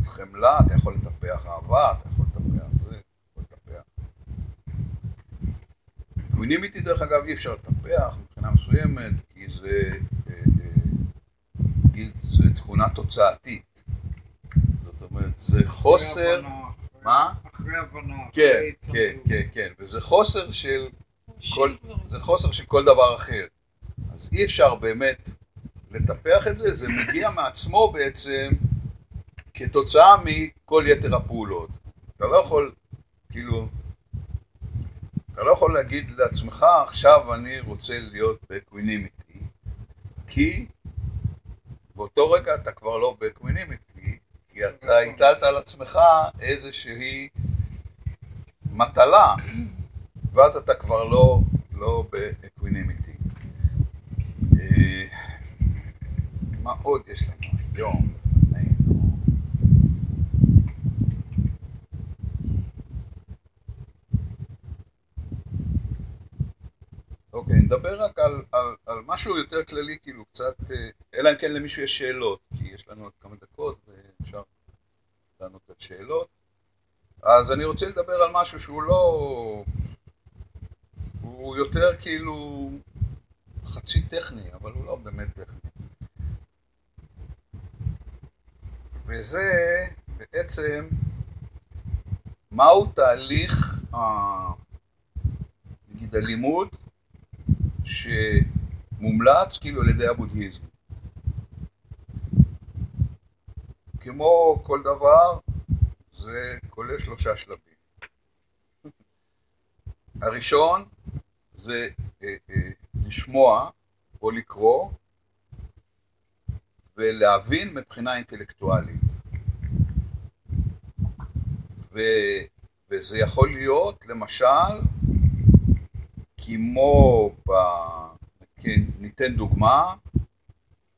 חמלה, אתה יכול לטפח אהבה, אתה יכול לטפח זה, אתה יכול לטפח. equanimity דרך אגב אי אפשר לטפח מבחינה מסוימת, כי זה, אה, אה, נגיד, זה תכונה תוצאתית. זאת אומרת, זה חוסר... אחרי הבנה, מה? אחרי הבנה. כן, אחרי כן. כן, כן, וזה חוסר של כל, זה חוסר של כל דבר אחר. אז אי אפשר באמת לטפח את זה, זה מגיע מעצמו בעצם כתוצאה מכל יתר הפעולות. אתה לא יכול, כאילו, אתה לא יכול להגיד לעצמך, עכשיו אני רוצה להיות ב equanimity, כי באותו רגע אתה כבר לא ב equanimity, כי אתה הטלת על עצמך איזושהי מטלה, ואז אתה כבר לא, לא ב equanimity. אה, מה עוד יש לנו היום אוקיי, נדבר רק על, על, על משהו יותר כללי, כאילו קצת, אה, אלא אם כן למישהו יש שאלות, כי יש לנו עוד כמה דקות ואפשר לענות על שאלות. אז אני רוצה לדבר על משהו שהוא לא... הוא יותר כאילו חצי טכני, אבל הוא לא באמת טכני. וזה בעצם מהו תהליך, ה... נגיד, הלימוד שמומלץ כאילו על ידי הבודהיזם. כמו כל דבר, זה כולל שלושה שלבים. הראשון זה אה, אה, לשמוע או לקרוא ולהבין מבחינה אינטלקטואלית. ו, וזה יכול להיות, למשל, כמו, ב, כן, ניתן דוגמה,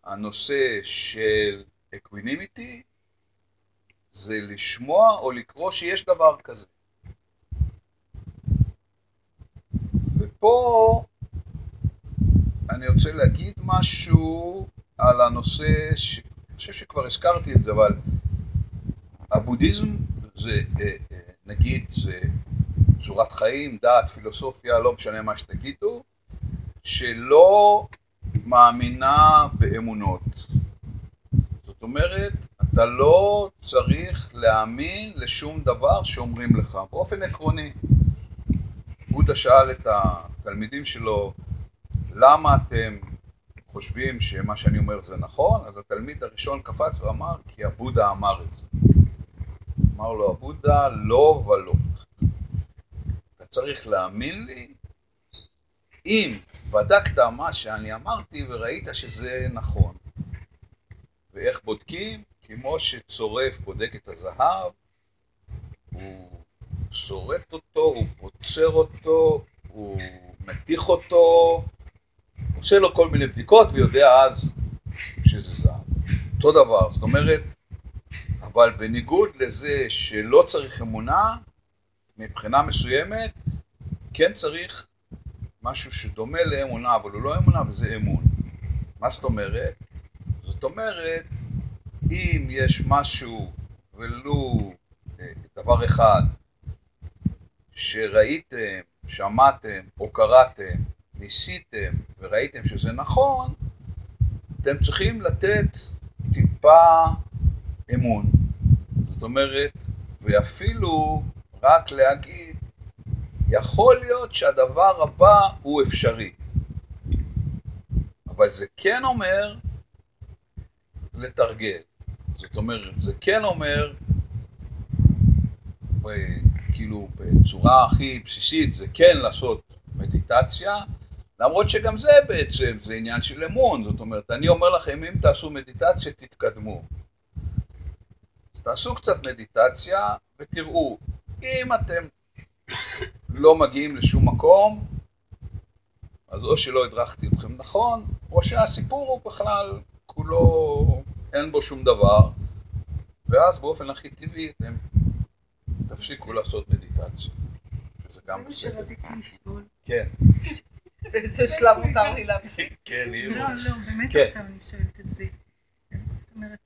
הנושא של equanimity זה לשמוע או לקרוא שיש דבר כזה. ופה אני רוצה להגיד משהו על הנושא, ש... אני חושב שכבר הזכרתי את זה, אבל הבודהיזם זה, אה, אה, נגיד, זה צורת חיים, דת, פילוסופיה, לא משנה מה שתגידו, שלא מאמינה באמונות. זאת אומרת, אתה לא צריך להאמין לשום דבר שאומרים לך, באופן עקרוני. בודה שאל את התלמידים שלו, למה אתם חושבים שמה שאני אומר זה נכון? אז התלמיד הראשון קפץ ואמר, כי הבודה אמר את זה. אמר לו הבודה, לא ולא. צריך להאמין לי אם בדקת מה שאני אמרתי וראית שזה נכון. ואיך בודקים? כמו שצורף בודק את הזהב, הוא שורט אותו, הוא פוצר אותו, הוא מתיך אותו, עושה לו כל מיני בדיקות ויודע אז שזה זהב. אותו דבר, זאת אומרת, אבל בניגוד לזה שלא צריך אמונה, מבחינה מסוימת, כן צריך משהו שדומה לאמונה, אבל הוא לא אמונה וזה אמון. מה זאת אומרת? זאת אומרת, אם יש משהו ולו אה, דבר אחד שראיתם, שמעתם או קראתם, ניסיתם וראיתם שזה נכון, אתם צריכים לתת טיפה אמון. זאת אומרת, ואפילו רק להגיד, יכול להיות שהדבר הבא הוא אפשרי. אבל זה כן אומר לתרגל. זאת אומרת, זה כן אומר, כאילו בצורה הכי בסיסית, זה כן לעשות מדיטציה, למרות שגם זה בעצם, זה עניין של אמון. זאת אומרת, אני אומר לכם, אם תעשו מדיטציה, תתקדמו. אז תעשו קצת מדיטציה ותראו, אם אתם לא מגיעים לשום מקום, אז או שלא הדרכתי אתכם נכון, או שהסיפור הוא בכלל כולו, אין בו שום דבר, ואז באופן הכי טבעי אתם תפסיקו לעשות מדיטציה. שזה זה מה. שרציתי לשאול. כן, באיזה שלב מותר לי להפסיק? כן, לא, לא, באמת כן. עכשיו אני שואלת את זה. זאת אומרת,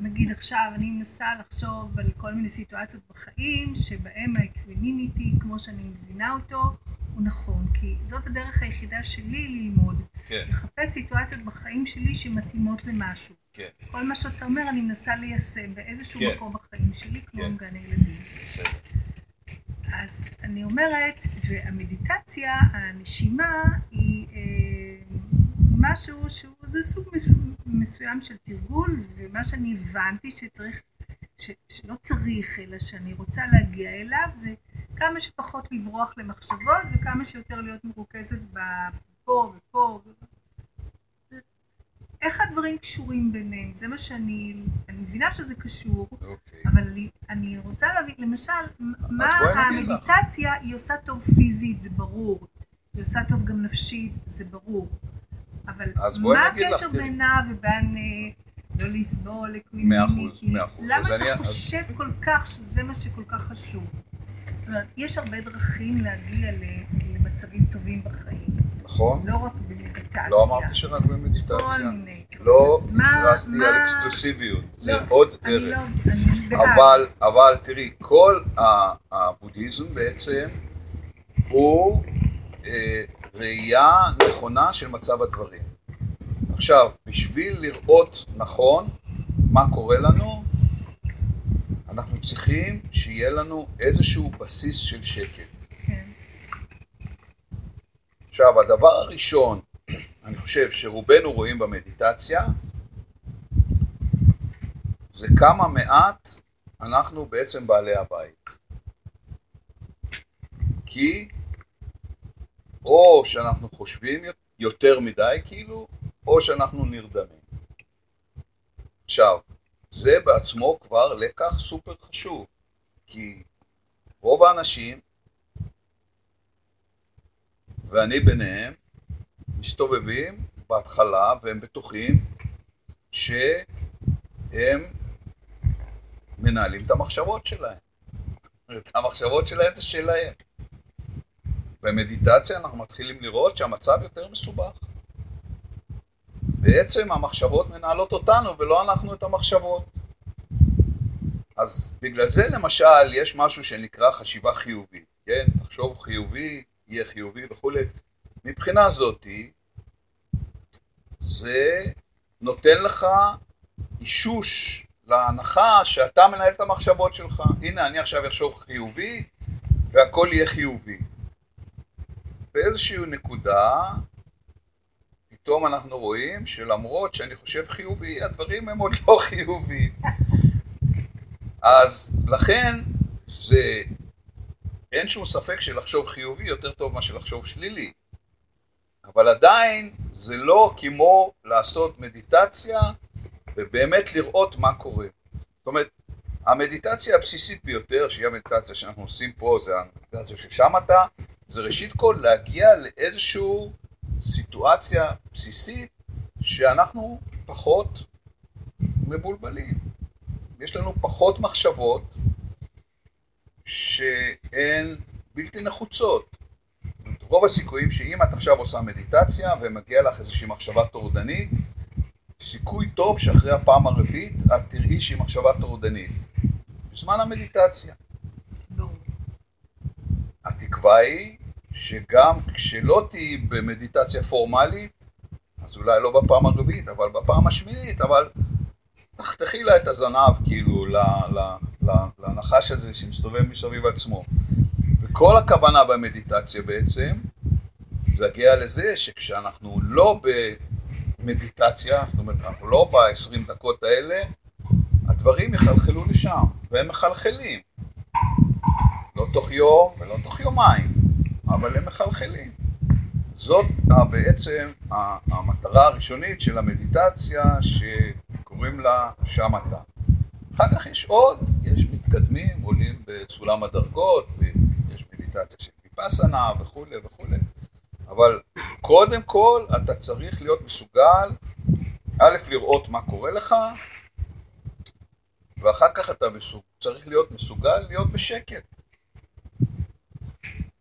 נגיד עכשיו אני מנסה לחשוב על כל מיני סיטואציות בחיים שבהם ה equanimity, כמו שאני מבינה אותו, הוא נכון. כי זאת הדרך היחידה שלי ללמוד. כן, לחפש סיטואציות בחיים שלי שמתאימות למשהו. כן, כל מה שאתה אומר אני מנסה ליישם באיזשהו כן. מקום בחיים שלי, כמו כן. גן הילדים. אז אני אומרת, והמדיטציה, הנשימה, היא אה, משהו שהוא, זה סוג מס- מסוים של תרגול, ומה שאני הבנתי שצריך, ש, שלא צריך, אלא שאני רוצה להגיע אליו, זה כמה שפחות לברוח למחשבות, וכמה שיותר להיות מרוכזת בפה ופה. איך הדברים קשורים ביניהם? זה מה שאני, אני מבינה שזה קשור, אוקיי. אבל אני, אני רוצה להבין, למשל, מה. המדיטציה, היא עושה טוב פיזית, זה ברור. היא עושה טוב גם נפשית, זה ברור. אבל אז מה הקשר. בינה ובין אה, לא לסבול, מאה אחוז? מאה אחוז. למה אז אתה אני- אז- חושב כל כך שזה מה שכל כך חשוב? זאת אומרת, יש הרבה דרכים להגיע למצבים טובים בחיים, נכון? לא רק במדיטציה. לא אמרתי שרק כל במדיטציה. מיני. לא אז מה- על אקסקלוסיביות, זה לא, עוד אני לא, דרך. אבל, אבל תראי, כל הבודהיזם בעצם הוא אה, ראייה נכונה של מצב הדברים. עכשיו, בשביל לראות נכון מה קורה לנו, אנחנו צריכים שיהיה לנו איזשהו בסיס של שקט. כן. עכשיו, הדבר הראשון, אני חושב שרובנו רואים במדיטציה, זה כמה מעט אנחנו בעצם בעלי הבית. כי או שאנחנו חושבים יותר מדי כאילו, או שאנחנו נרדמים. עכשיו, זה בעצמו כבר לקח סופר חשוב, כי רוב האנשים ואני ביניהם, מסתובבים בהתחלה והם בטוחים שהם מנהלים את המחשבות שלהם. אומרת, המחשבות שלהם זה שלהם. במדיטציה אנחנו מתחילים לראות שהמצב יותר מסובך. בעצם המחשבות מנהלות אותנו ולא אנחנו את המחשבות. אז בגלל זה למשל יש משהו שנקרא חשיבה חיובית, כן? תחשוב חיובי, יהיה חיובי וכולי. מבחינה זאתי, זה נותן לך אישוש להנחה שאתה מנהל את המחשבות שלך. הנה, אני עכשיו אחשוב חיובי, והכל יהיה חיובי. באיזושהי נקודה, פתאום אנחנו רואים שלמרות שאני חושב חיובי, הדברים הם עוד לא חיוביים. אז לכן, זה אין שום ספק שלחשוב חיובי יותר טוב מאשר לחשוב שלילי. אבל עדיין זה לא כמו לעשות מדיטציה ובאמת לראות מה קורה. זאת אומרת, המדיטציה הבסיסית ביותר, שהיא המדיטציה שאנחנו עושים פה, זה המדיטציה ששם אתה, זה ראשית כל להגיע לאיזושהי סיטואציה בסיסית שאנחנו פחות מבולבלים. יש לנו פחות מחשבות שהן בלתי נחוצות. רוב הסיכויים שאם את עכשיו עושה מדיטציה ומגיע לך איזושהי מחשבה טורדנית, סיכוי טוב שאחרי הפעם הרביעית את תראי שהיא מחשבה טורדנית. בזמן המדיטציה. התקווה היא שגם כשלא תהיי במדיטציה פורמלית, אז אולי לא בפעם הרביעית, אבל בפעם השמינית, אבל תחתכי לה את הזנב, כאילו, ל- ל- ל- לנחש הזה שמסתובב מסביב עצמו. וכל הכוונה במדיטציה בעצם, זה להגיע לזה שכשאנחנו לא במדיטציה, זאת אומרת, אנחנו לא ב-20 דקות האלה, הדברים יחלחלו לשם, והם מחלחלים. לא תוך יום ולא תוך יומיים, אבל הם מחלחלים. זאת בעצם המטרה הראשונית של המדיטציה שקוראים לה שמטה. אחר כך יש עוד, יש מתקדמים, עולים בסולם הדרגות, ויש מדיטציה של ויפאסנה וכולי וכולי, אבל קודם כל אתה צריך להיות מסוגל, א', לראות מה קורה לך, ואחר כך אתה מסוג, צריך להיות מסוגל להיות בשקט.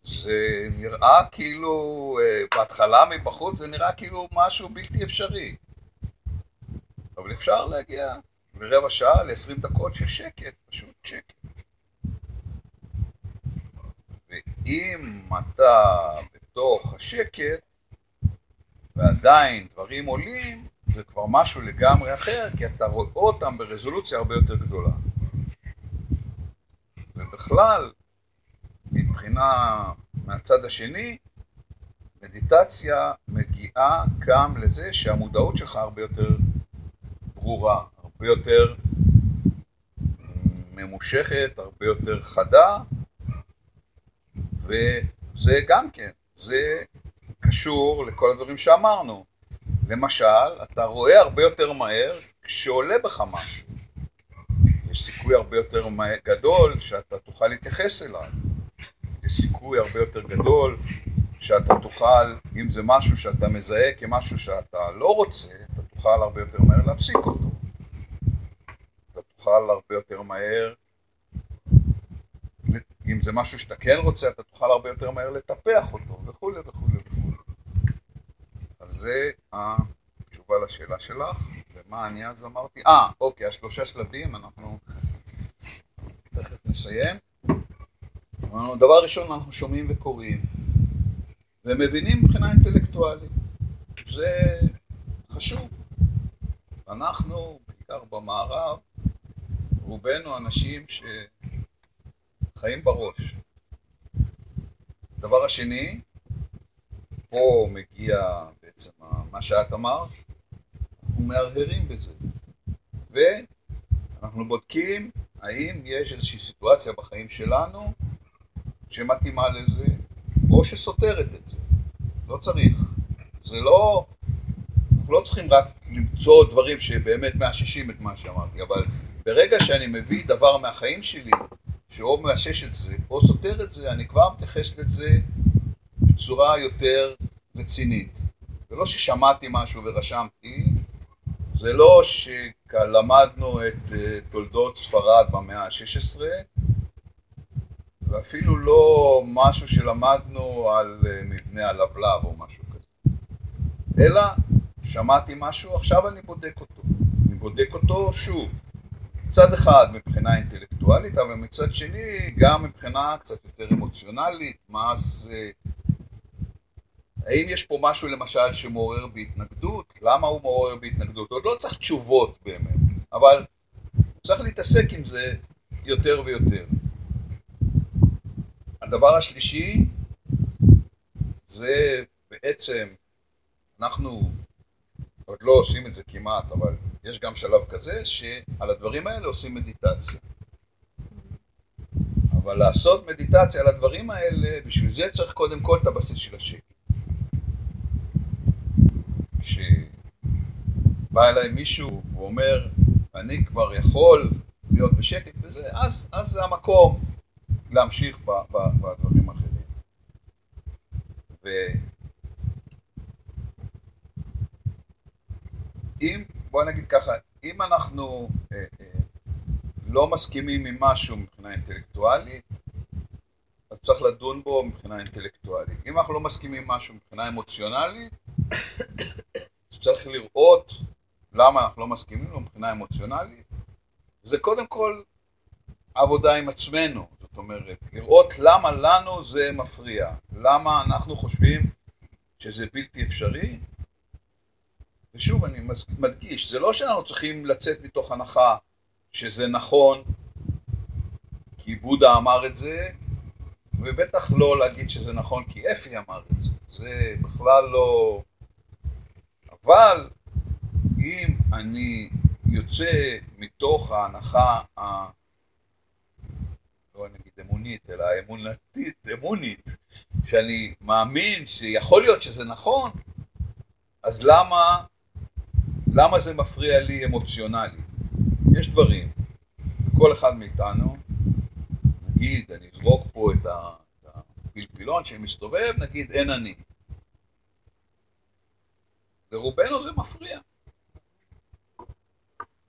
זה נראה כאילו, אה, בהתחלה מבחוץ זה נראה כאילו משהו בלתי אפשרי. אבל אפשר להגיע לרבע שעה, ל-20 דקות של שקט, פשוט שקט. ואם אתה בתוך השקט, ועדיין דברים עולים, זה כבר משהו לגמרי אחר, כי אתה רואה אותם ברזולוציה הרבה יותר גדולה. ובכלל, מבחינה מהצד השני, מדיטציה מגיעה גם לזה שהמודעות שלך הרבה יותר ברורה, הרבה יותר ממושכת, הרבה יותר חדה, וזה גם כן, זה קשור לכל הדברים שאמרנו. למשל, אתה רואה הרבה יותר מהר כשעולה בך משהו. יש סיכוי הרבה יותר גדול שאתה תוכל להתייחס אליו. סיכוי הרבה יותר גדול שאתה תוכל, אם זה משהו שאתה מזהה כמשהו שאתה לא רוצה, אתה תוכל הרבה יותר מהר להפסיק אותו. אתה תוכל הרבה יותר מהר, אם זה משהו שאתה כן רוצה, אתה תוכל הרבה יותר מהר לטפח אותו, וכולי וכולי וכולי. אז זה התשובה לשאלה שלך, ומה אני אז אמרתי? אה, אוקיי, השלושה שלבים, אנחנו תכף נסיים. אמרנו, דבר ראשון, אנחנו שומעים וקוראים, ומבינים מבחינה אינטלקטואלית. זה חשוב. אנחנו, בעיקר במערב, רובנו אנשים שחיים בראש. דבר השני, פה מגיע בעצם מה שאת אמרת, אנחנו מהרהרים בזה. ואנחנו בודקים האם יש איזושהי סיטואציה בחיים שלנו שמתאימה לזה, או שסותרת את זה. לא צריך. זה לא... אנחנו לא צריכים רק למצוא דברים שבאמת מאששים את מה שאמרתי, אבל ברגע שאני מביא דבר מהחיים שלי, שאו מאשש את זה, או סותר את זה, אני כבר מתייחס לזה בצורה יותר רצינית. זה לא ששמעתי משהו ורשמתי, זה לא שלמדנו את אה, תולדות ספרד במאה ה-16, ואפילו לא משהו שלמדנו על אה, מבנה הלבלב או משהו כזה. אלא שמעתי משהו, עכשיו אני בודק אותו. אני בודק אותו שוב. מצד אחד מבחינה אינטלקטואלית, אבל מצד שני גם מבחינה קצת יותר אמוציונלית, מה זה... האם יש פה משהו למשל שמעורר בהתנגדות? למה הוא מעורר בהתנגדות? עוד לא צריך תשובות באמת, אבל צריך להתעסק עם זה יותר ויותר. הדבר השלישי זה בעצם, אנחנו עוד לא עושים את זה כמעט, אבל יש גם שלב כזה שעל הדברים האלה עושים מדיטציה. אבל לעשות מדיטציה על הדברים האלה, בשביל זה צריך קודם כל את הבסיס של השקט. כשבא אליי מישהו ואומר, אני כבר יכול להיות בשקט וזה, אז, אז זה המקום להמשיך בדברים האחרים. ואם, בוא נגיד ככה, אם אנחנו אה, אה, לא מסכימים עם משהו מבחינה אינטלקטואלית, אז צריך לדון בו מבחינה אינטלקטואלית. אם אנחנו לא מסכימים עם משהו מבחינה אמוציונלית, אז צריך לראות למה אנחנו לא מסכימים לו מבחינה אמוציונלית. זה קודם כל עבודה עם עצמנו, אומרת, לראות למה לנו זה מפריע, למה אנחנו חושבים שזה בלתי אפשרי. ושוב, אני מדגיש, זה לא שאנחנו צריכים לצאת מתוך הנחה שזה נכון, כי בודה אמר את זה, ובטח לא להגיד שזה נכון כי אפי אמר את זה, זה בכלל לא... אבל אם אני יוצא מתוך ההנחה ה... לא נגיד אמונית, אלא אמונתית, אמונית, שאני מאמין שיכול להיות שזה נכון, אז למה, למה זה מפריע לי אמוציונלית? יש דברים, כל אחד מאיתנו, נגיד, אני אזרוק פה את הפלפילון שמסתובב, נגיד אין אני. לרובנו זה מפריע.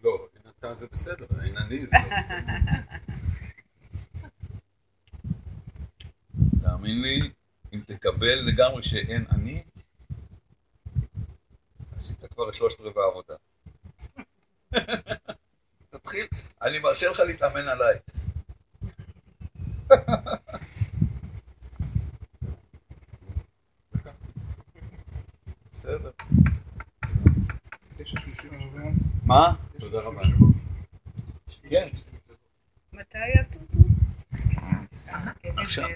לא, אין אתה זה בסדר, אין אני זה לא בסדר. תאמין לי, אם תקבל לגמרי שאין אני, עשית כבר שלושת רבעי העבודה. תתחיל, אני מרשה לך להתאמן עליי. בסדר. מה? תודה רבה. כן. מתי הטוטו? עכשיו.